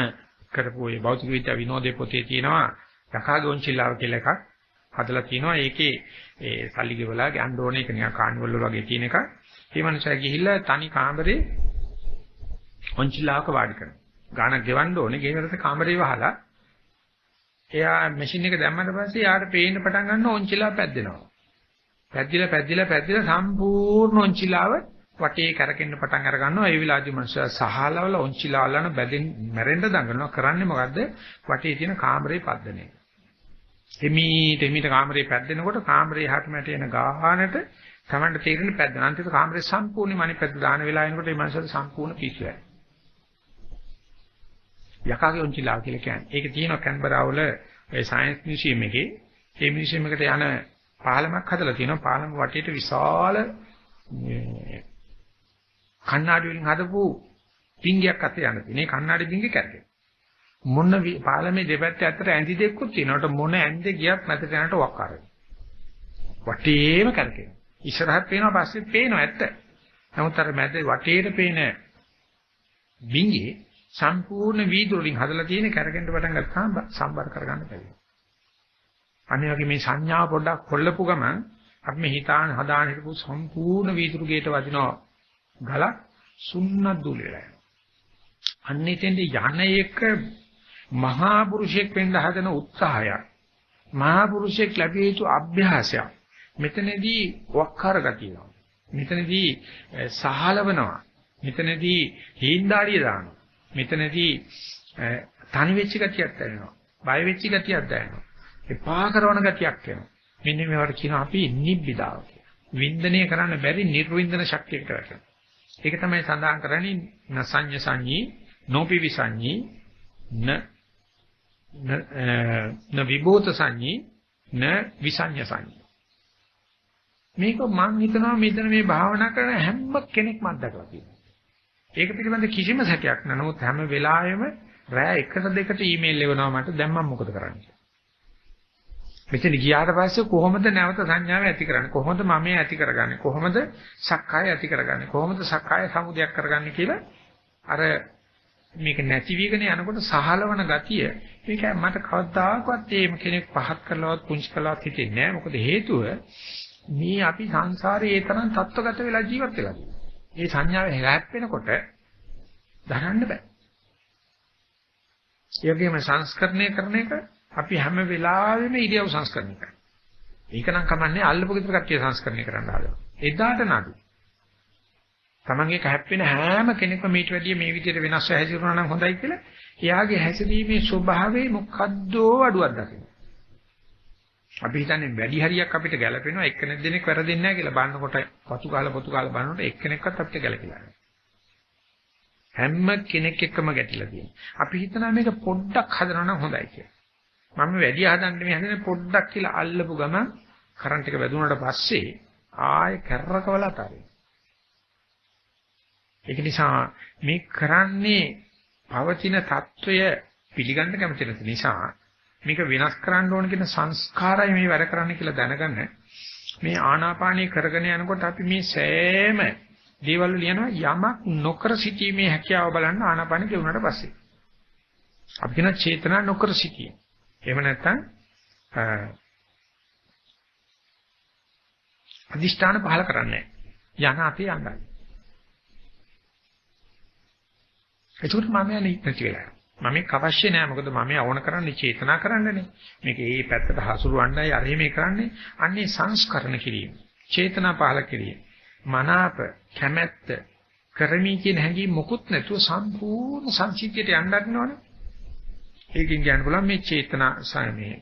කරපු ඒ භෞතික විද්‍යා විනෝදේ පොතේ තියෙනවා යකාගේ ඔන්චිල්ලාව කියලා එකක් හදලා තිනවා. ඒකේ ඒ සල්ලි ගෙවලා ගන්න ඕනේ ඒක නිකන් කාන්වල වගේ තියෙන එකක්. මේ මනුස්සයා ගිහිල්ලා තනි කාමරේ ඔන්චිල්ලාවක වාඩි කරනවා. ගානක් ගෙවන්න ඕනේ. ගෙවනකොට කාමරේ වහලා එයා මැෂින් එක දැම්මට පස්සේ යාට පේන්න පටන් ගන්න ඔන්චිලා පැද්දෙනවා. පැද්දිලා පැද්දිලා පැද්දිලා සම්පූර්ණ ඔන්චිලාව වටේ කරකෙන්න පටන් අර ගන්නවා. ඒ විලාදී මනුස්සයා සහලවල ඔන්චිලාලන බැඳෙන් මැරෙන්න දඟනවා. කරන්නේ මොකද්ද? වටේ තියෙන කාමරේ පද්දනේ. එමීට එමීට කාමරේ පැද්දෙනකොට කාමරේ යහට මැට එන ගාහනට Tamanට තේරෙන පැද්දන. අන්තිමට කාමරේ සම්පූර්ණයෙන්ම අනිත් පැත්ත දාන වෙලාව එනකොට මේ මනුස්සයාට සම්පූර්ණ පිස්සුවයි. යකාගේ උන්චිලා කියලා කියන්නේ. ඒක තියෙනවා කැන්බරා වල ඒ සයන්ස් මියුසියම් එකේ. ඒ මියුසියම් එකට යන පාලමක් හදලා තියෙනවා. පාලම වටේට විශාල කණ්ණාඩි වලින් හදපු පිංගයක් අතේ යන තියෙන. මේ කණ්ණාඩි පිංගේ කැරකේ. මොන පාලමේ දෙපැත්තේ අතර ඇඳි දෙකකුත් තියෙනවට මොන ඇඳේ ගියත් මැදට යනට වක්කාරයි. වටේම කැරකේ. ඉස්සරහත් පේනවා පස්සෙත් පේනවා ඇත්ත. නමුත් අර මැද වටේට පේන බින්ගේ සම්පූර්ණ වීදුරු වලින් හදලා තියෙන කැරකෙන්න පටන් ගත්තාම සම්බර කරගන්න බැහැ. අනිත් වගේ මේ සංඥාව පොඩ්ඩක් කොල්ලපු ගමන් අපි මේ හිතාන හදාන හිටපු සම්පූර්ණ වීදුරු ගේට වදිනවා ගලක් සුන්නත් දුල වෙලා යනවා. අන්නේතෙන්ද යන එක මහා පුරුෂයෙක් වෙන්න හදන උත්සාහයක්. මහා පුරුෂයෙක් ලැබිය යුතු අභ්‍යාසයක්. මෙතනදී වක්කාර ගතියනවා. මෙතනදී සහලවනවා. මෙතනදී හීන්දාඩිය දානවා. මෙතනදී තනි වෙච්ච ගතියක් දැනෙනවා. බය වෙච්ච ගතියක් දැනෙනවා. එපා කරන ගතියක් එනවා. මෙන්න මේවට කියනවා අපි නිබ්බිදාව කියලා. වින්දනය කරන්න බැරි නිර්වින්දන ශක්තියකට වැටෙනවා. ඒක තමයි සඳහන් කරන්නේ නසඤ්ඤ සංඤී නොපිවි සංඤී න න විභූත සංඤී න විසඤ්ඤ සංඤී මේක මම හිතනවා මෙතන මේ භාවනා කරන හැම කෙනෙක්ම අත්දකලා තියෙනවා ඒක පිළිබඳ කිසිම සැකයක් නැහැ. නමුත් හැම වෙලාවෙම රෑ එකට දෙකට ඊමේල් එවනවා මට දැන් මම මොකද කරන්නේ? මෙතන ගියාට පස්සේ කොහොමද නැවත සංඥාව ඇති කරන්නේ? කොහොමද මම ඇති කරගන්නේ? කොහොමද සක්කාය ඇති කරගන්නේ? කොහොමද සක්කාය සමුදයක් කරගන්නේ කියලා අර මේක නැති වීගෙන යනකොට සහලවන ගතිය මේක මට කවදාකවත් මේ කෙනෙක් පහත් කරලවත් පුංචි කරලවත් හිතෙන්නේ නැහැ. මොකද හේතුව මේ අපි සංසාරේ ඒ තරම් තත්ත්වගත වෙලා ජීවත් වෙලා තියෙනවා. මේ සංඥාව හැලැප්පෙනකොට දරන්න බෑ. ඒ වගේම සංස්කරණය කරන එක අපි හැම වෙලාවෙම ඉරියව් සංස්කරණය කරනවා. ඒක නම් කමන්නේ අල්ලපු ගෙදර කට්ටිය සංස්කරණය කරන්න හදනවා. එදාට නඩු. තමන්ගේ කැප්පෙන හැම කෙනෙක්ම මේට වැඩිය මේ විදිහට වෙනස්ව හැසිරුණා නම් හොඳයි කියලා එයාගේ හැසිරීමේ ස්වභාවය මොකද්දෝ අඩුවක් දකින්න. අපි හිතන්නේ වැඩි හරියක් අපිට ගැළපෙනවා එක්කෙනෙක් දෙනෙක් වැරදෙන්නේ නැහැ කියලා බලනකොට පතු කාලා පතු කාලා බලනකොට එක්කෙනෙක්වත් අපිට ගැළපෙලා නැහැ. හැම කෙනෙක් එක්කම ගැටිලා තියෙනවා. අපි හිතනවා මේක පොඩ්ඩක් හදනවා නම් හොඳයි කියලා. මම වැඩි හදන්න මේ හදන්නේ පොඩ්ඩක් කියලා අල්ලපු ගමන් කරන්ට් එක වැදුනට පස්සේ ආයෙ කැරරකවල අතාරින්. ඒක නිසා මේ කරන්නේ පවතින తত্ত্বය පිළිගන්න කැමති නිසා මේක වෙනස් කරන්න ඕන කියන සංස්කාරය මේ වැඩ කරන්න කියලා දැනගන්න මේ ආනාපානී කරගෙන යනකොට අපි මේ සෑම දේවල් ලියනවා යමක් නොකර සිටීමේ හැකියාව බලන්න ආනාපානී කියුණාට පස්සේ. අපි කියන චේතනා නොකර සිටීම එහෙම නැත්නම් අදිෂ්ඨාන පහල කරන්නේ යන අපි යන්නයි ඒකට මම යන්නේ නැති වෙලා මම මේක අවශ්‍ය නෑ. මොකද මම අවන කරන්නේ චේතනා කරන්නනේ. මේක ඒ පැත්තට හසුරවන්නයි අර මේ කරන්නේ. අන්නේ සංස්කරණ කිරීම චේතනා පහල කිරීම. මනාප කැමැත්ත කරමි කියන හැඟීම් මොකුත් නැතුව සම්පූර්ණ සංසිද්ධියට යන්න හදනවනේ ඒකෙන් කියන්න පුළුවන් මේ චේතනා සමේ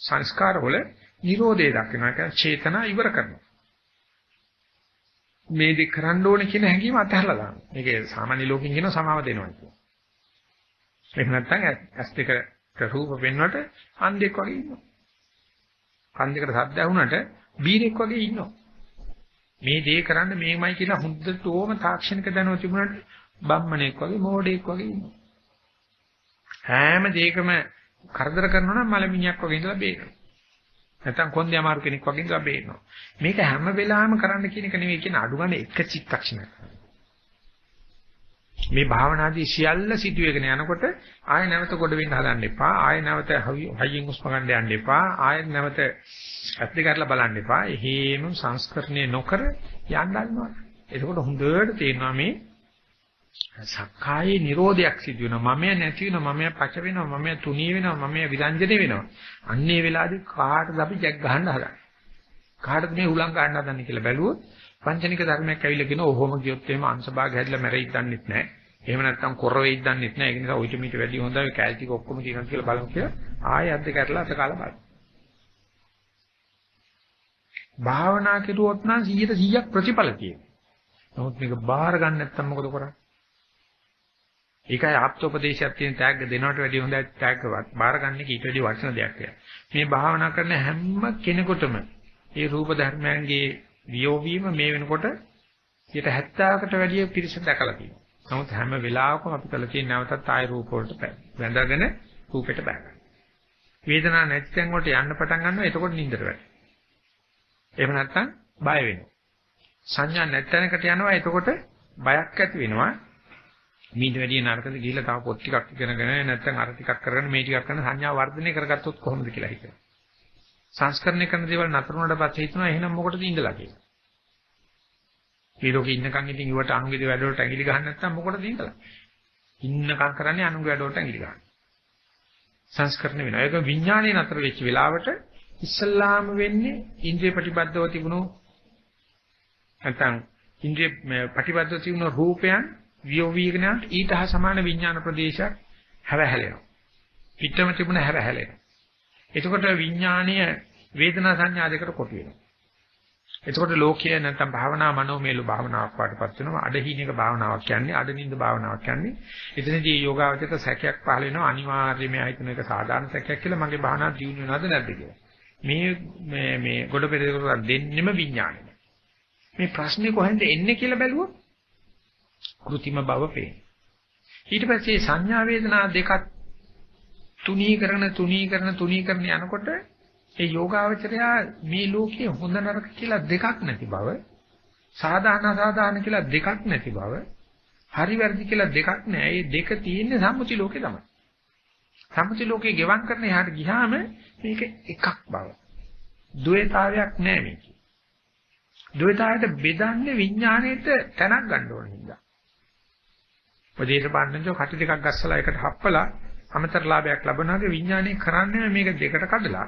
සංස්කාර වල නිරෝධය දක්වනවා කියන්නේ චේතනා ඉවර කරනවා. මේ දෙක කරන්න ඕනේ කියන හැඟීම අතහැරලා දානවා. මේක සාමාන්‍ය ලෝකෙන් කියන සමාව දෙනවා කියන්නේ එහෙම නැත්නම් ඇස් දෙකට රූප පෙන්වන්නට අන්ධෙක් වගේ ඉන්නවා. කන් දෙකට ශබ්ද ඇහුනට බීරෙක් වගේ ඉන්නවා. මේ දේ කරන්න මේමයි කියලා හුද්දට ඕම තාක්ෂණික දැනුව තිබුණාට බම්මණෙක් වගේ මෝඩෙක් වගේ ඉන්නවා. හැම දෙයකම කරදර කරනවා නම් මලමිණියක් වගේ ඉඳලා බේරෙනවා. නැත්නම් කොන්දේ අමාරු කෙනෙක් වගේ ඉඳලා බේරෙනවා. මේක හැම වෙලාවෙම කරන්න කියන එක නෙවෙයි කියන අඩු ගන්න එක චිත්තක්ෂණයක්. මේ භාවනාදී සියල්ල සිදුවේගෙන යනකොට ආය නැවත කොට වෙන්න හදන්න එපා. ආය නැවත හයියෙන් උස්ම ගන්න යන්න එපා. ආය නැවත ඇත්ත කරලා බලන්න එපා. එහෙම සංස්කරණය නොකර යන්න ගන්නවා. එතකොට හොඳට තේරෙනවා මේ සක්කායේ නිරෝධයක් සිදු වෙනවා. මමයා නැති වෙනවා. මමයා පච වෙනවා. මමයා තුනී වෙනවා. මමයා විරංජනේ වෙනවා. අන්නේ වෙලාවේදී කාටද අපි ජැක් ගහන්න හදන්නේ? කාටද මේ උලං ගන්න හදන්නේ කියලා බැලුවොත් පංචනික ධර්මයක් ඇවිල්ලා කියන ඔහොම ගියොත් එහෙම අංශභාග හැදලා මැරෙයිද දන්නෙත් නැහැ. එහෙම නැත්නම් කොර වෙයිද දන්නෙත් නැහැ. ඒ නිසා ඔයිට මීට වැඩි හොඳයි කැල්ටික් ඔක්කොම තියෙනවා කියලා බලමු කියලා ආයෙ අද්ද කැටලා අත කාලා බලමු. භාවනා කෙරුවොත් නම් 100% ප්‍රතිඵල තියෙනවා. නමුත් මේක බාහිර ගන්න නැත්නම් මොකද කරන්නේ? ඒකයි ආප්තෝපදේශයක් තියෙන ටැග් දෙනවට වැඩිය හොඳයි ටැග් බාහිර ගන්න එක ඊට වැඩිය වටින දෙයක් කියලා. මේ භාවනා කරන හැම කෙනෙකුටම මේ රූප ධර්මයන්ගේ වියෝවීම මේ වෙනකොට 70කට වැඩිය පිරිස දැකලා තියෙනවා. නමුත් හැම වෙලාවකම අපි කළ තියෙන නැවතත් ආය රූප වලට වැඳගෙන රූපෙට බෑ ගන්න. වේදනාවක් නැති තැන් වලට යන්න පටන් ගන්නවා එතකොට නින්දට වැටෙනවා. එහෙම නැත්නම් බය වෙනවා. සංඥා නැත්ැනකට යනවා එතකොට බයක් ඇති වෙනවා. මීට වැඩිය නරකද ගිහිල්ලා තව පොත් ටිකක් ඉගෙනගෙන නැත්නම් අර ටිකක් කරගෙන මේ ටිකක් කරන සංඥා වර්ධනය කරගත්තොත් කොහොමද කියලා හිතනවා. සංස්කරණය කරන දේවල් නතර වුණාට පස්සේ හිතනවා එහෙනම් මොකටද ඉඳලා කියලා. මේ ලෝකේ ඉන්නකන් ඉතින් ඉවට අනුගේ වැඩවලට ඇඟිලි ගහන්න නැත්නම් මොකටද ඉඳලා? ඉන්නකන් කරන්නේ අනුගේ වැඩවලට ඇඟිලි ගන්න. සංස්කරණය වෙනවා. ඒක විඥානයේ නතර වෙච්ච වෙලාවට ඉස්සල්ලාම වෙන්නේ ඉන්ද්‍රිය ප්‍රතිබද්ධව තිබුණු නැත්නම් ඉන්ද්‍රිය ප්‍රතිබද්ධව තිබුණු රූපයන් වියෝවීගෙන ඊට හා සමාන විඥාන ප්‍රදේශයක් හැවහැලෙනවා. පිටම තිබුණ හැවහැලෙනවා. එතකොට විඥානීය වේදනා සංඥා දෙකට කොටු වෙනවා. එතකොට ලෝකයේ නැත්නම් භාවනා මනෝමයලු භාවනාවක් වඩපත් වෙනවා. අඩහිණික භාවනාවක් කියන්නේ අඩනින්ද භාවනාවක් කියන්නේ. එතනදී යෝගාවචක සැකයක් පහල වෙනවා අනිවාර්යයෙන්ම ආයතන එක සාධාරණ සැකයක් කියලා මගේ භාවනාව දියුණු වෙනවද නැද්ද කියලා. මේ මේ මේ ගොඩ පෙරේකට දෙන්නෙම විඥානය. මේ ප්‍රශ්නේ කොහෙන්ද එන්නේ කියලා බැලුවොත් કૃතිම බව පේනවා. ඊට පස්සේ සංඥා වේදනා දෙකක් තුනී කරන තුනී කරන තුනී කරන යනකොට ඒ යෝගාවචරයා මේ ලෝකයේ හොඳ නරක කියලා දෙකක් නැති බව සාධාරණ අසාධාරණ කියලා දෙකක් නැති බව හරි වැරදි කියලා දෙකක් නැහැ. මේ දෙක තියෙන්නේ සම්මුති ලෝකේ තමයි. සම්මුති ලෝකේ ගෙවම් කරන එහාට ගියාම මේක එකක් බව. ද්වේතාවයක් නැහැ මේක. ද්වේතාවයට බෙදන්නේ විඥාණයට තැනක් ගන්න ඕන හින්දා. ප්‍රදේශ පාණ්ඩන්ජෝ කට දෙකක් ගස්සලා එකට හප්පලා අමතර ලාභයක් ලබනවාගේ විඥාණය කරන්නේ මේක දෙකට කඩලා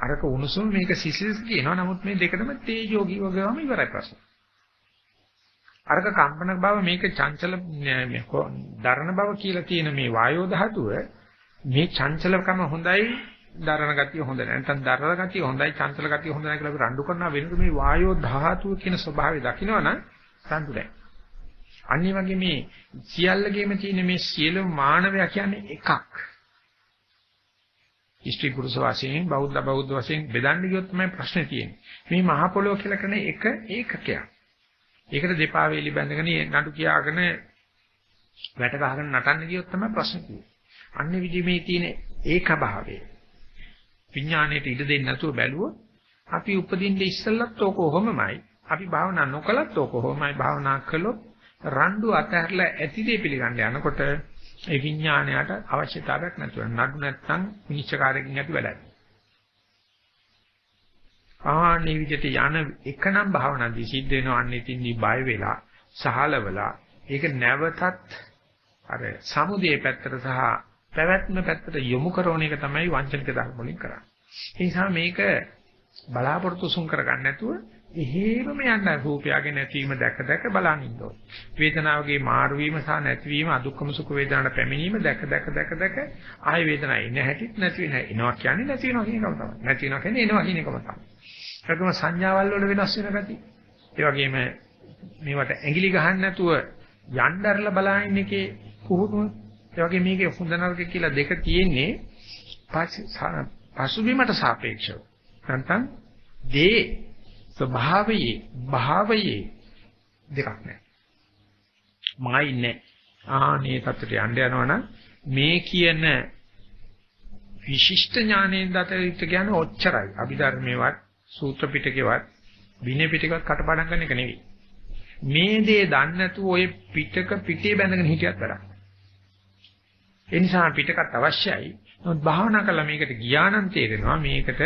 අරක උණුසුම මේක සිසිල්ස් කියනවා. නමුත් මේ දෙකටම තේජෝගී වගේම ඉවරයි ප්‍රශ්න. අරක කම්පන බව මේක චංචල දරණ බව කියලා තියෙන මේ වායෝ ධාතුව මේ චංචලකම හොඳයි දරණ ගතිය හොඳ නැහැ. නැත්නම් දරණ ගතිය හොඳයි චංචල ගතිය හොඳ නැහැ කියලා අපි රණ්ඩු කරනවා වෙනකොට මේ වායෝ ධාතුව කියන ස්වභාවය දකිනවනම් රණ්ඩු නැහැ. අනිත් වගේ මේ සියල්ලගේම තියෙන මේ සියලු මානවයා කියන්නේ එකක්. ස්ත්‍රී පුරුෂ වශයෙන් බෞද්ධ බෞද්ධ වශයෙන් බෙදන්න ගියොත් තමයි ප්‍රශ්නේ තියෙන්නේ. මේ මහ පොළොව කියලා කරන එක ඒකකයක්. ඒකට දෙපා වේලි බැඳගෙන නඩු කියාගෙන වැට ගහගෙන නටන්න ගියොත් තමයි ප්‍රශ්නේ තියෙන්නේ. අන්නේ විදිහේ මේ තියෙන ඒක භාවය. විඥාණයට ඉඩ දෙන්නේ නැතුව බැලුවොත් අපි උපදින්නේ ඉස්සෙල්ලත් ඕක කොහොමමයි. අපි භාවනා නොකලත් ඕක කොහොමයි භාවනා කළොත් රණ්ඩු අතහැරලා ඇති දේ පිළිගන්න යනකොට ඒ විඥාණයට අවශ්‍යතාවයක් නැතුව නඩු නැත්නම් විනිශ්චයකාරකින් ඇති වැඩක්. ආන්නේ විදිහට යන එකනම් භාවනාදී සිද්ධ වෙනවා අන්නේ තින්දි බය වෙලා සහලවලා ඒක නැවතත් අර සමුදේ පැත්තට සහ පැවැත්ම පැත්තට යොමු කරන එක තමයි වංචනික ධර්ම වලින් කරන්නේ. ඒ නිසා මේක බලාපොරොත්තු සුන් කරගන්න නැතුව එහෙමම යන්න රූපයගේ නැතිවීම දැක දැක බලන් ඉන්න ඕනේ. වේදනාවගේ මාරු වීම සහ නැතිවීම අදුක්කම සුඛ වේදනාවට පැමිණීම දැක දැක දැක දැක ආය වේදනාවක් ඉන්නේ හැටිත් නැති වෙන එනවා කියන්නේ නැති වෙනවා කියන එකම තමයි. නැති වෙනවා කියන්නේ එනවා කියන එකම තමයි. ඒකම සංඥාවල් වල වෙනස් වෙන ගතිය. ඒ වගේම මේවට ඇඟිලි ගහන්න නැතුව යnderලා බලන එකේ පුහුණුව. ඒ වගේ මේකේ හොඳ නරක කියලා දෙක තියෙන්නේ පසුබිමට සාපේක්ෂව. නැත්නම් දේ ස්වභාවයේ භාවයේ දෙකක් නැහැ. මායි නැහැ. ආනේ තත්ත්වයට යන්න යනවනම් මේ කියන විශිෂ්ට ඥානයෙන් දතරිට කියන්නේ ඔච්චරයි. අභිධර්මයේවත් සූත්‍ර පිටකේවත් විනය පිටකේවත් කටපාඩම් කරන එක නෙවෙයි. මේ දේ දන්නේ නැතුව ඔය පිටක පිටේ බැඳගෙන හිටියත් වැඩක්. ඒ නිසා පිටකත් අවශ්‍යයි. නමුත් භාවනා කළා මේකට ගියා නම් තේරෙනවා මේකට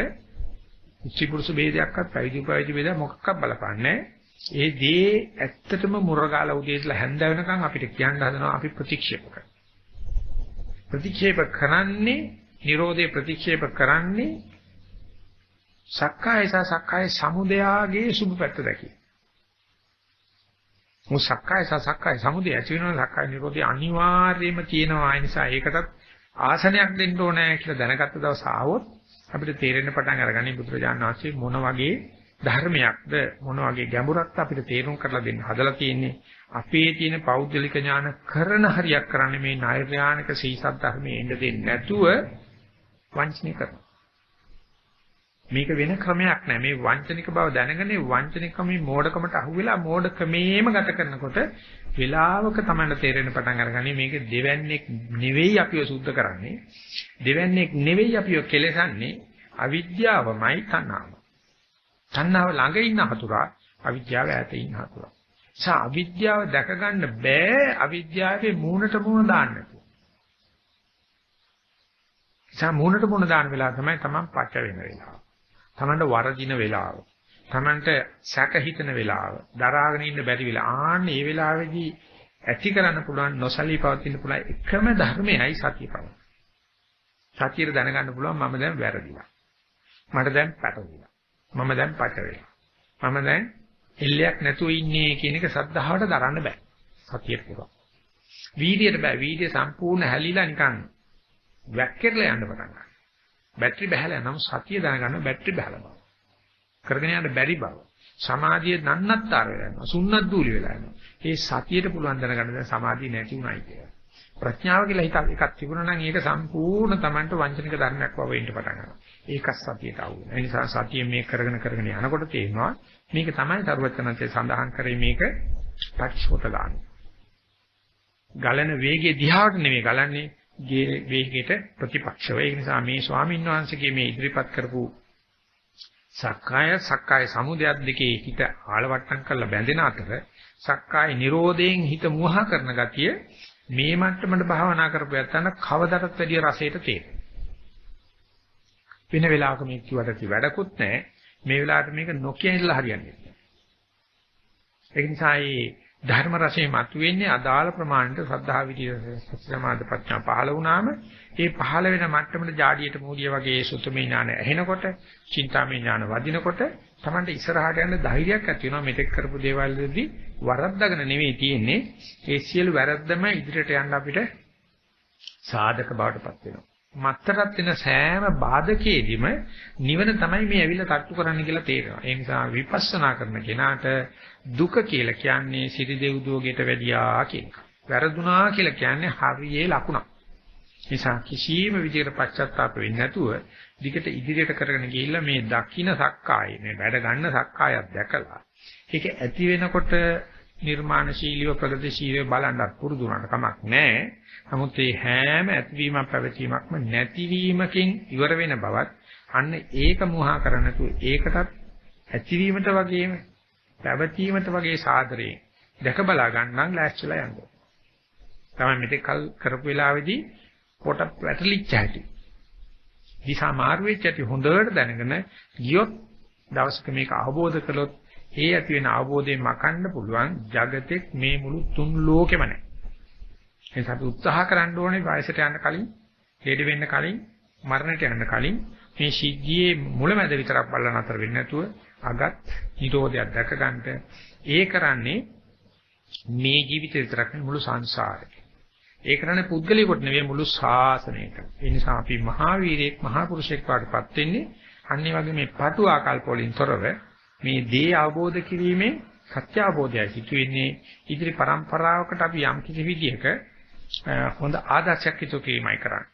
ඉච්ඡිපුරුෂ ભેදයක්වත් පැවිදි පැවිදි ભેදයක් මොකක්වත් බලපන්නේ ඒ දේ ඇත්තටම මුරගාලා උදේටලා හැන්ද වෙනකන් අපිට කියන්න හදනවා අපි ප්‍රතික්ෂේප කරනවා. ප්‍රතික්ෂේප කරන්නේ Nirodhe ප්‍රතික්ෂේප කරන්නේ සක්කාය සහ සක්කාය සමුදයාගේ සුභ පැත්ත දැකීම. මොකද සක්කාය සහ සක්කාය සමුදය ඇති වෙනවා සක්කාය නිරෝධය අනිවාර්යයෙන්ම තියෙනවා ඒ නිසා ඒකටත් ආසනයක් දෙන්න ඕනේ කියලා දැනගත්ත දවස ආවොත් අපිට තේරෙන්න පටන් අරගන්නේ බුදුරජාණන් වහන්සේ මොන වගේ ධර්මයක්ද මොන වගේ ගැඹුරක්ද අපිට තේරුම් කරලා දෙන්න හදලා තියෙන්නේ. අපේ තියෙන පෞද්ගලික ඥාන කරන හරියක් කරන්නේ මේ නෛර්යානික සීසත් ධර්මයේ එන්න දෙන්නේ නැතුව වංචනික කරනවා. මේක වෙන ක්‍රමයක් නෑ. මේ වංචනික බව දැනගෙන වංචනිකමේ මෝඩකමට අහුවෙලා මෝඩකමේම ගත කරනකොට වෙලාවක තමයි තේරෙන පටන් අරගන්නේ මේක දෙවන්නේක් නෙවෙයි අපිව සුද්ධ කරන්නේ. දෙවන්නේක් නෙවෙයි අපිව කෙලසන්නේ අවිද්‍යාවමයි තණ්හාව. තණ්හාව ළඟ ඉන්න හතුරා අවිද්‍යාව ඈත ඉන්න හතුරා. සා අවිද්‍යාව දැක ගන්න බෑ අවිද්‍යාවේ මූණට මූණ දාන්න සා මූණට මූණ දාන වෙලාව තමයි තමන් පච වෙන වෙලාව. තමන්ට වරදින වෙලාව. තමන්ට සැක හිතන වෙලාව. දරාගෙන ඉන්න බැරි වෙලාව. ආන්න මේ වෙලාවේදී ඇති කරන්න පුළුවන් නොසලී පවතින පුළුවන් එකම ධර්මයයි සතිය පව. සතියට දැනගන්න පුළුවන් මම දැන් වැරදිලා. මට දැන් පැටලිලා. මම දැන් පට වෙලා. මම දැන් එල්ලයක් නැතුව ඉන්නේ කියන එක සද්ධාවට දරන්න බෑ. සතිය පුරා. වීර්යයට බෑ. වීර්ය සම්පූර්ණ හැලිලා නිකන් වැක්කිරලා යන්න පටන් ගන්නවා. බැටරි බහැලා නම් සතිය දැනගන්න බැටරි බහැලා බව. කරගෙන යන්න බැරි බව. සමාධිය නන්නත්තර වෙලා යනවා. සුන්නත් දූලි වෙලා යනවා. ඒ සතියට පුළුවන් දැනගන්න දැන් සමාධිය නැති උනායි කියලා. ප්‍රඥාව කියලා හිත එකක් තිබුණා නම් ඒක සම්පූර්ණ Tamanට වංචනික ධර්මයක් වව වෙන්න පටන් ගන්නවා. ඒක සතියට අවු වෙනවා. ඒ නිසා සතිය මේ කරගෙන කරගෙන යනකොට තේරෙනවා මේක තමයි දරුවචනන්තේ සඳහන් කරේ මේක පක්ෂෝත ගන්න. ගලන වේගයේ දිහාට නෙමෙයි ගලන්නේ වේගයට ප්‍රතිපක්ෂව ඒ නිසා මේ ස්වාමීන් වහන්සේගේ මේ ඉදිරිපත් කරපු සක්කාය සක්කාය සමුදයත් දෙකේ හිත ආලවට්ටම් කරලා බැඳෙන අතර සක්කාය නිරෝධයෙන් හිත මුවහා කරන ගතිය මේ මට්ටමට භාවනා කරපු යත්තන කවදටත් වැඩිය රසයට තේරෙනවා. වෙන වෙලාවක මේ කිව්වට වැඩකුත් නැහැ. මේ වෙලාවට මේක නොකිය ඉඳලා හරියන්නේ නැහැ. ඒ නිසා මේ ධර්ම රසයේ මතුවෙන්නේ අදාළ ප්‍රමාණයට සද්ධා විදිය සමාධි ප්‍රඥා පහළ වුණාම ඒ පහළ වෙන මට්ටමට ජාඩියට මූලිය වගේ සුතමේ ඥාන ඇහෙනකොට චින්තාමේ ඥාන වදිනකොට Tamante ඉස්සරහට යන්න ධෛර්යයක් ඇති වෙනවා. මෙතෙක් කරපු දේවල් වලදී වරද්දාගෙන නෙවෙයි තියෙන්නේ. ඒ සියලු වැරද්දම ඉදිරියට යන්න අපිට සාධක බවටපත් වෙනවා. මත්තරත් වෙන සෑම බාධකයේදීම නිවන තමයි මේ ඇවිල්ලා තට්ටු කරන්න කියලා තේරෙනවා. ඒ නිසා විපස්සනා කරන කෙනාට දුක කියලා කියන්නේ සිරි දෙව්දුවගෙට වැඩියා කියන එක. වැරදුනා කියලා කියන්නේ හරියේ ලකුණක්. නිසා කිසියම් විදිහකට පශ්චාත්තාප වෙන්නේ නැතුව දිගට ඉදිරියට කරගෙන ගිහිල්ලා මේ දකින්න සක්කාය මේ වැඩ ගන්න සක්කායක් දැකලා ඒක ඇති වෙනකොට නිර්මාණශීලීව ප්‍රගතිශීලීව බලන්නත් පුරුදු වුණාට කමක් නැහැ. නමුත් මේ හැම ඇතිවීමක් පැවතීමක්ම නැතිවීමකින් ඉවර වෙන බවත් අන්න ඒක මුහා කර නැතුව ඒකටත් ඇතිවීමට වගේම පැවතීමට වගේ සාදරේ දැක බලා ගන්නම් ලෑස්තිලා යන්න. තමයි මෙතෙක් කල් කරපු වෙලාවේදී පොට වැටලිච්ච හැටි. දිශා මාරු වෙච්ච හැටි හොඳට දැනගෙන ගියොත් දවසක මේක අවබෝධ කළොත් ඒ ඇති වෙන අවබෝධයෙන් මකන්න පුළුවන් జగතෙක් මේ මුළු තුන් ලෝකෙම නැහැ. එනිසා අපි උත්සාහ කරන්න ඕනේ වයසට යන්න කලින්, ලෙඩ වෙන්න කලින්, මරණයට යන්න කලින් මේ සිද්ධියේ මුලැමැද විතරක් බලන අතර වෙන්නේ නැතුව අගත් නිරෝධයක් දැක ගන්නට ඒ කරන්නේ මේ ජීවිතේ විතරක් නෙවෙයි මුළු සංසාරේ. ඒ කරන්නේ පුද්ගලියෙකුට නෙවෙයි මුළු ශාසනයට. ඒ නිසා අපි මහා වීරයෙක් මහා පුරුෂයෙක් වඩපත් වෙන්නේ අනිත් වගේ මේ පටු ආකල්ප වලින් තොරව මේ දේ අවබෝධ කිරීමේ සත්‍ය අවබෝධයයි සිටු වෙන්නේ ඉදිරි પરම්පරාවකට අපි යම් කිසි විදියක හොඳ ආදර්ශයක් ඉතු කිරීමයි කරන්නේ.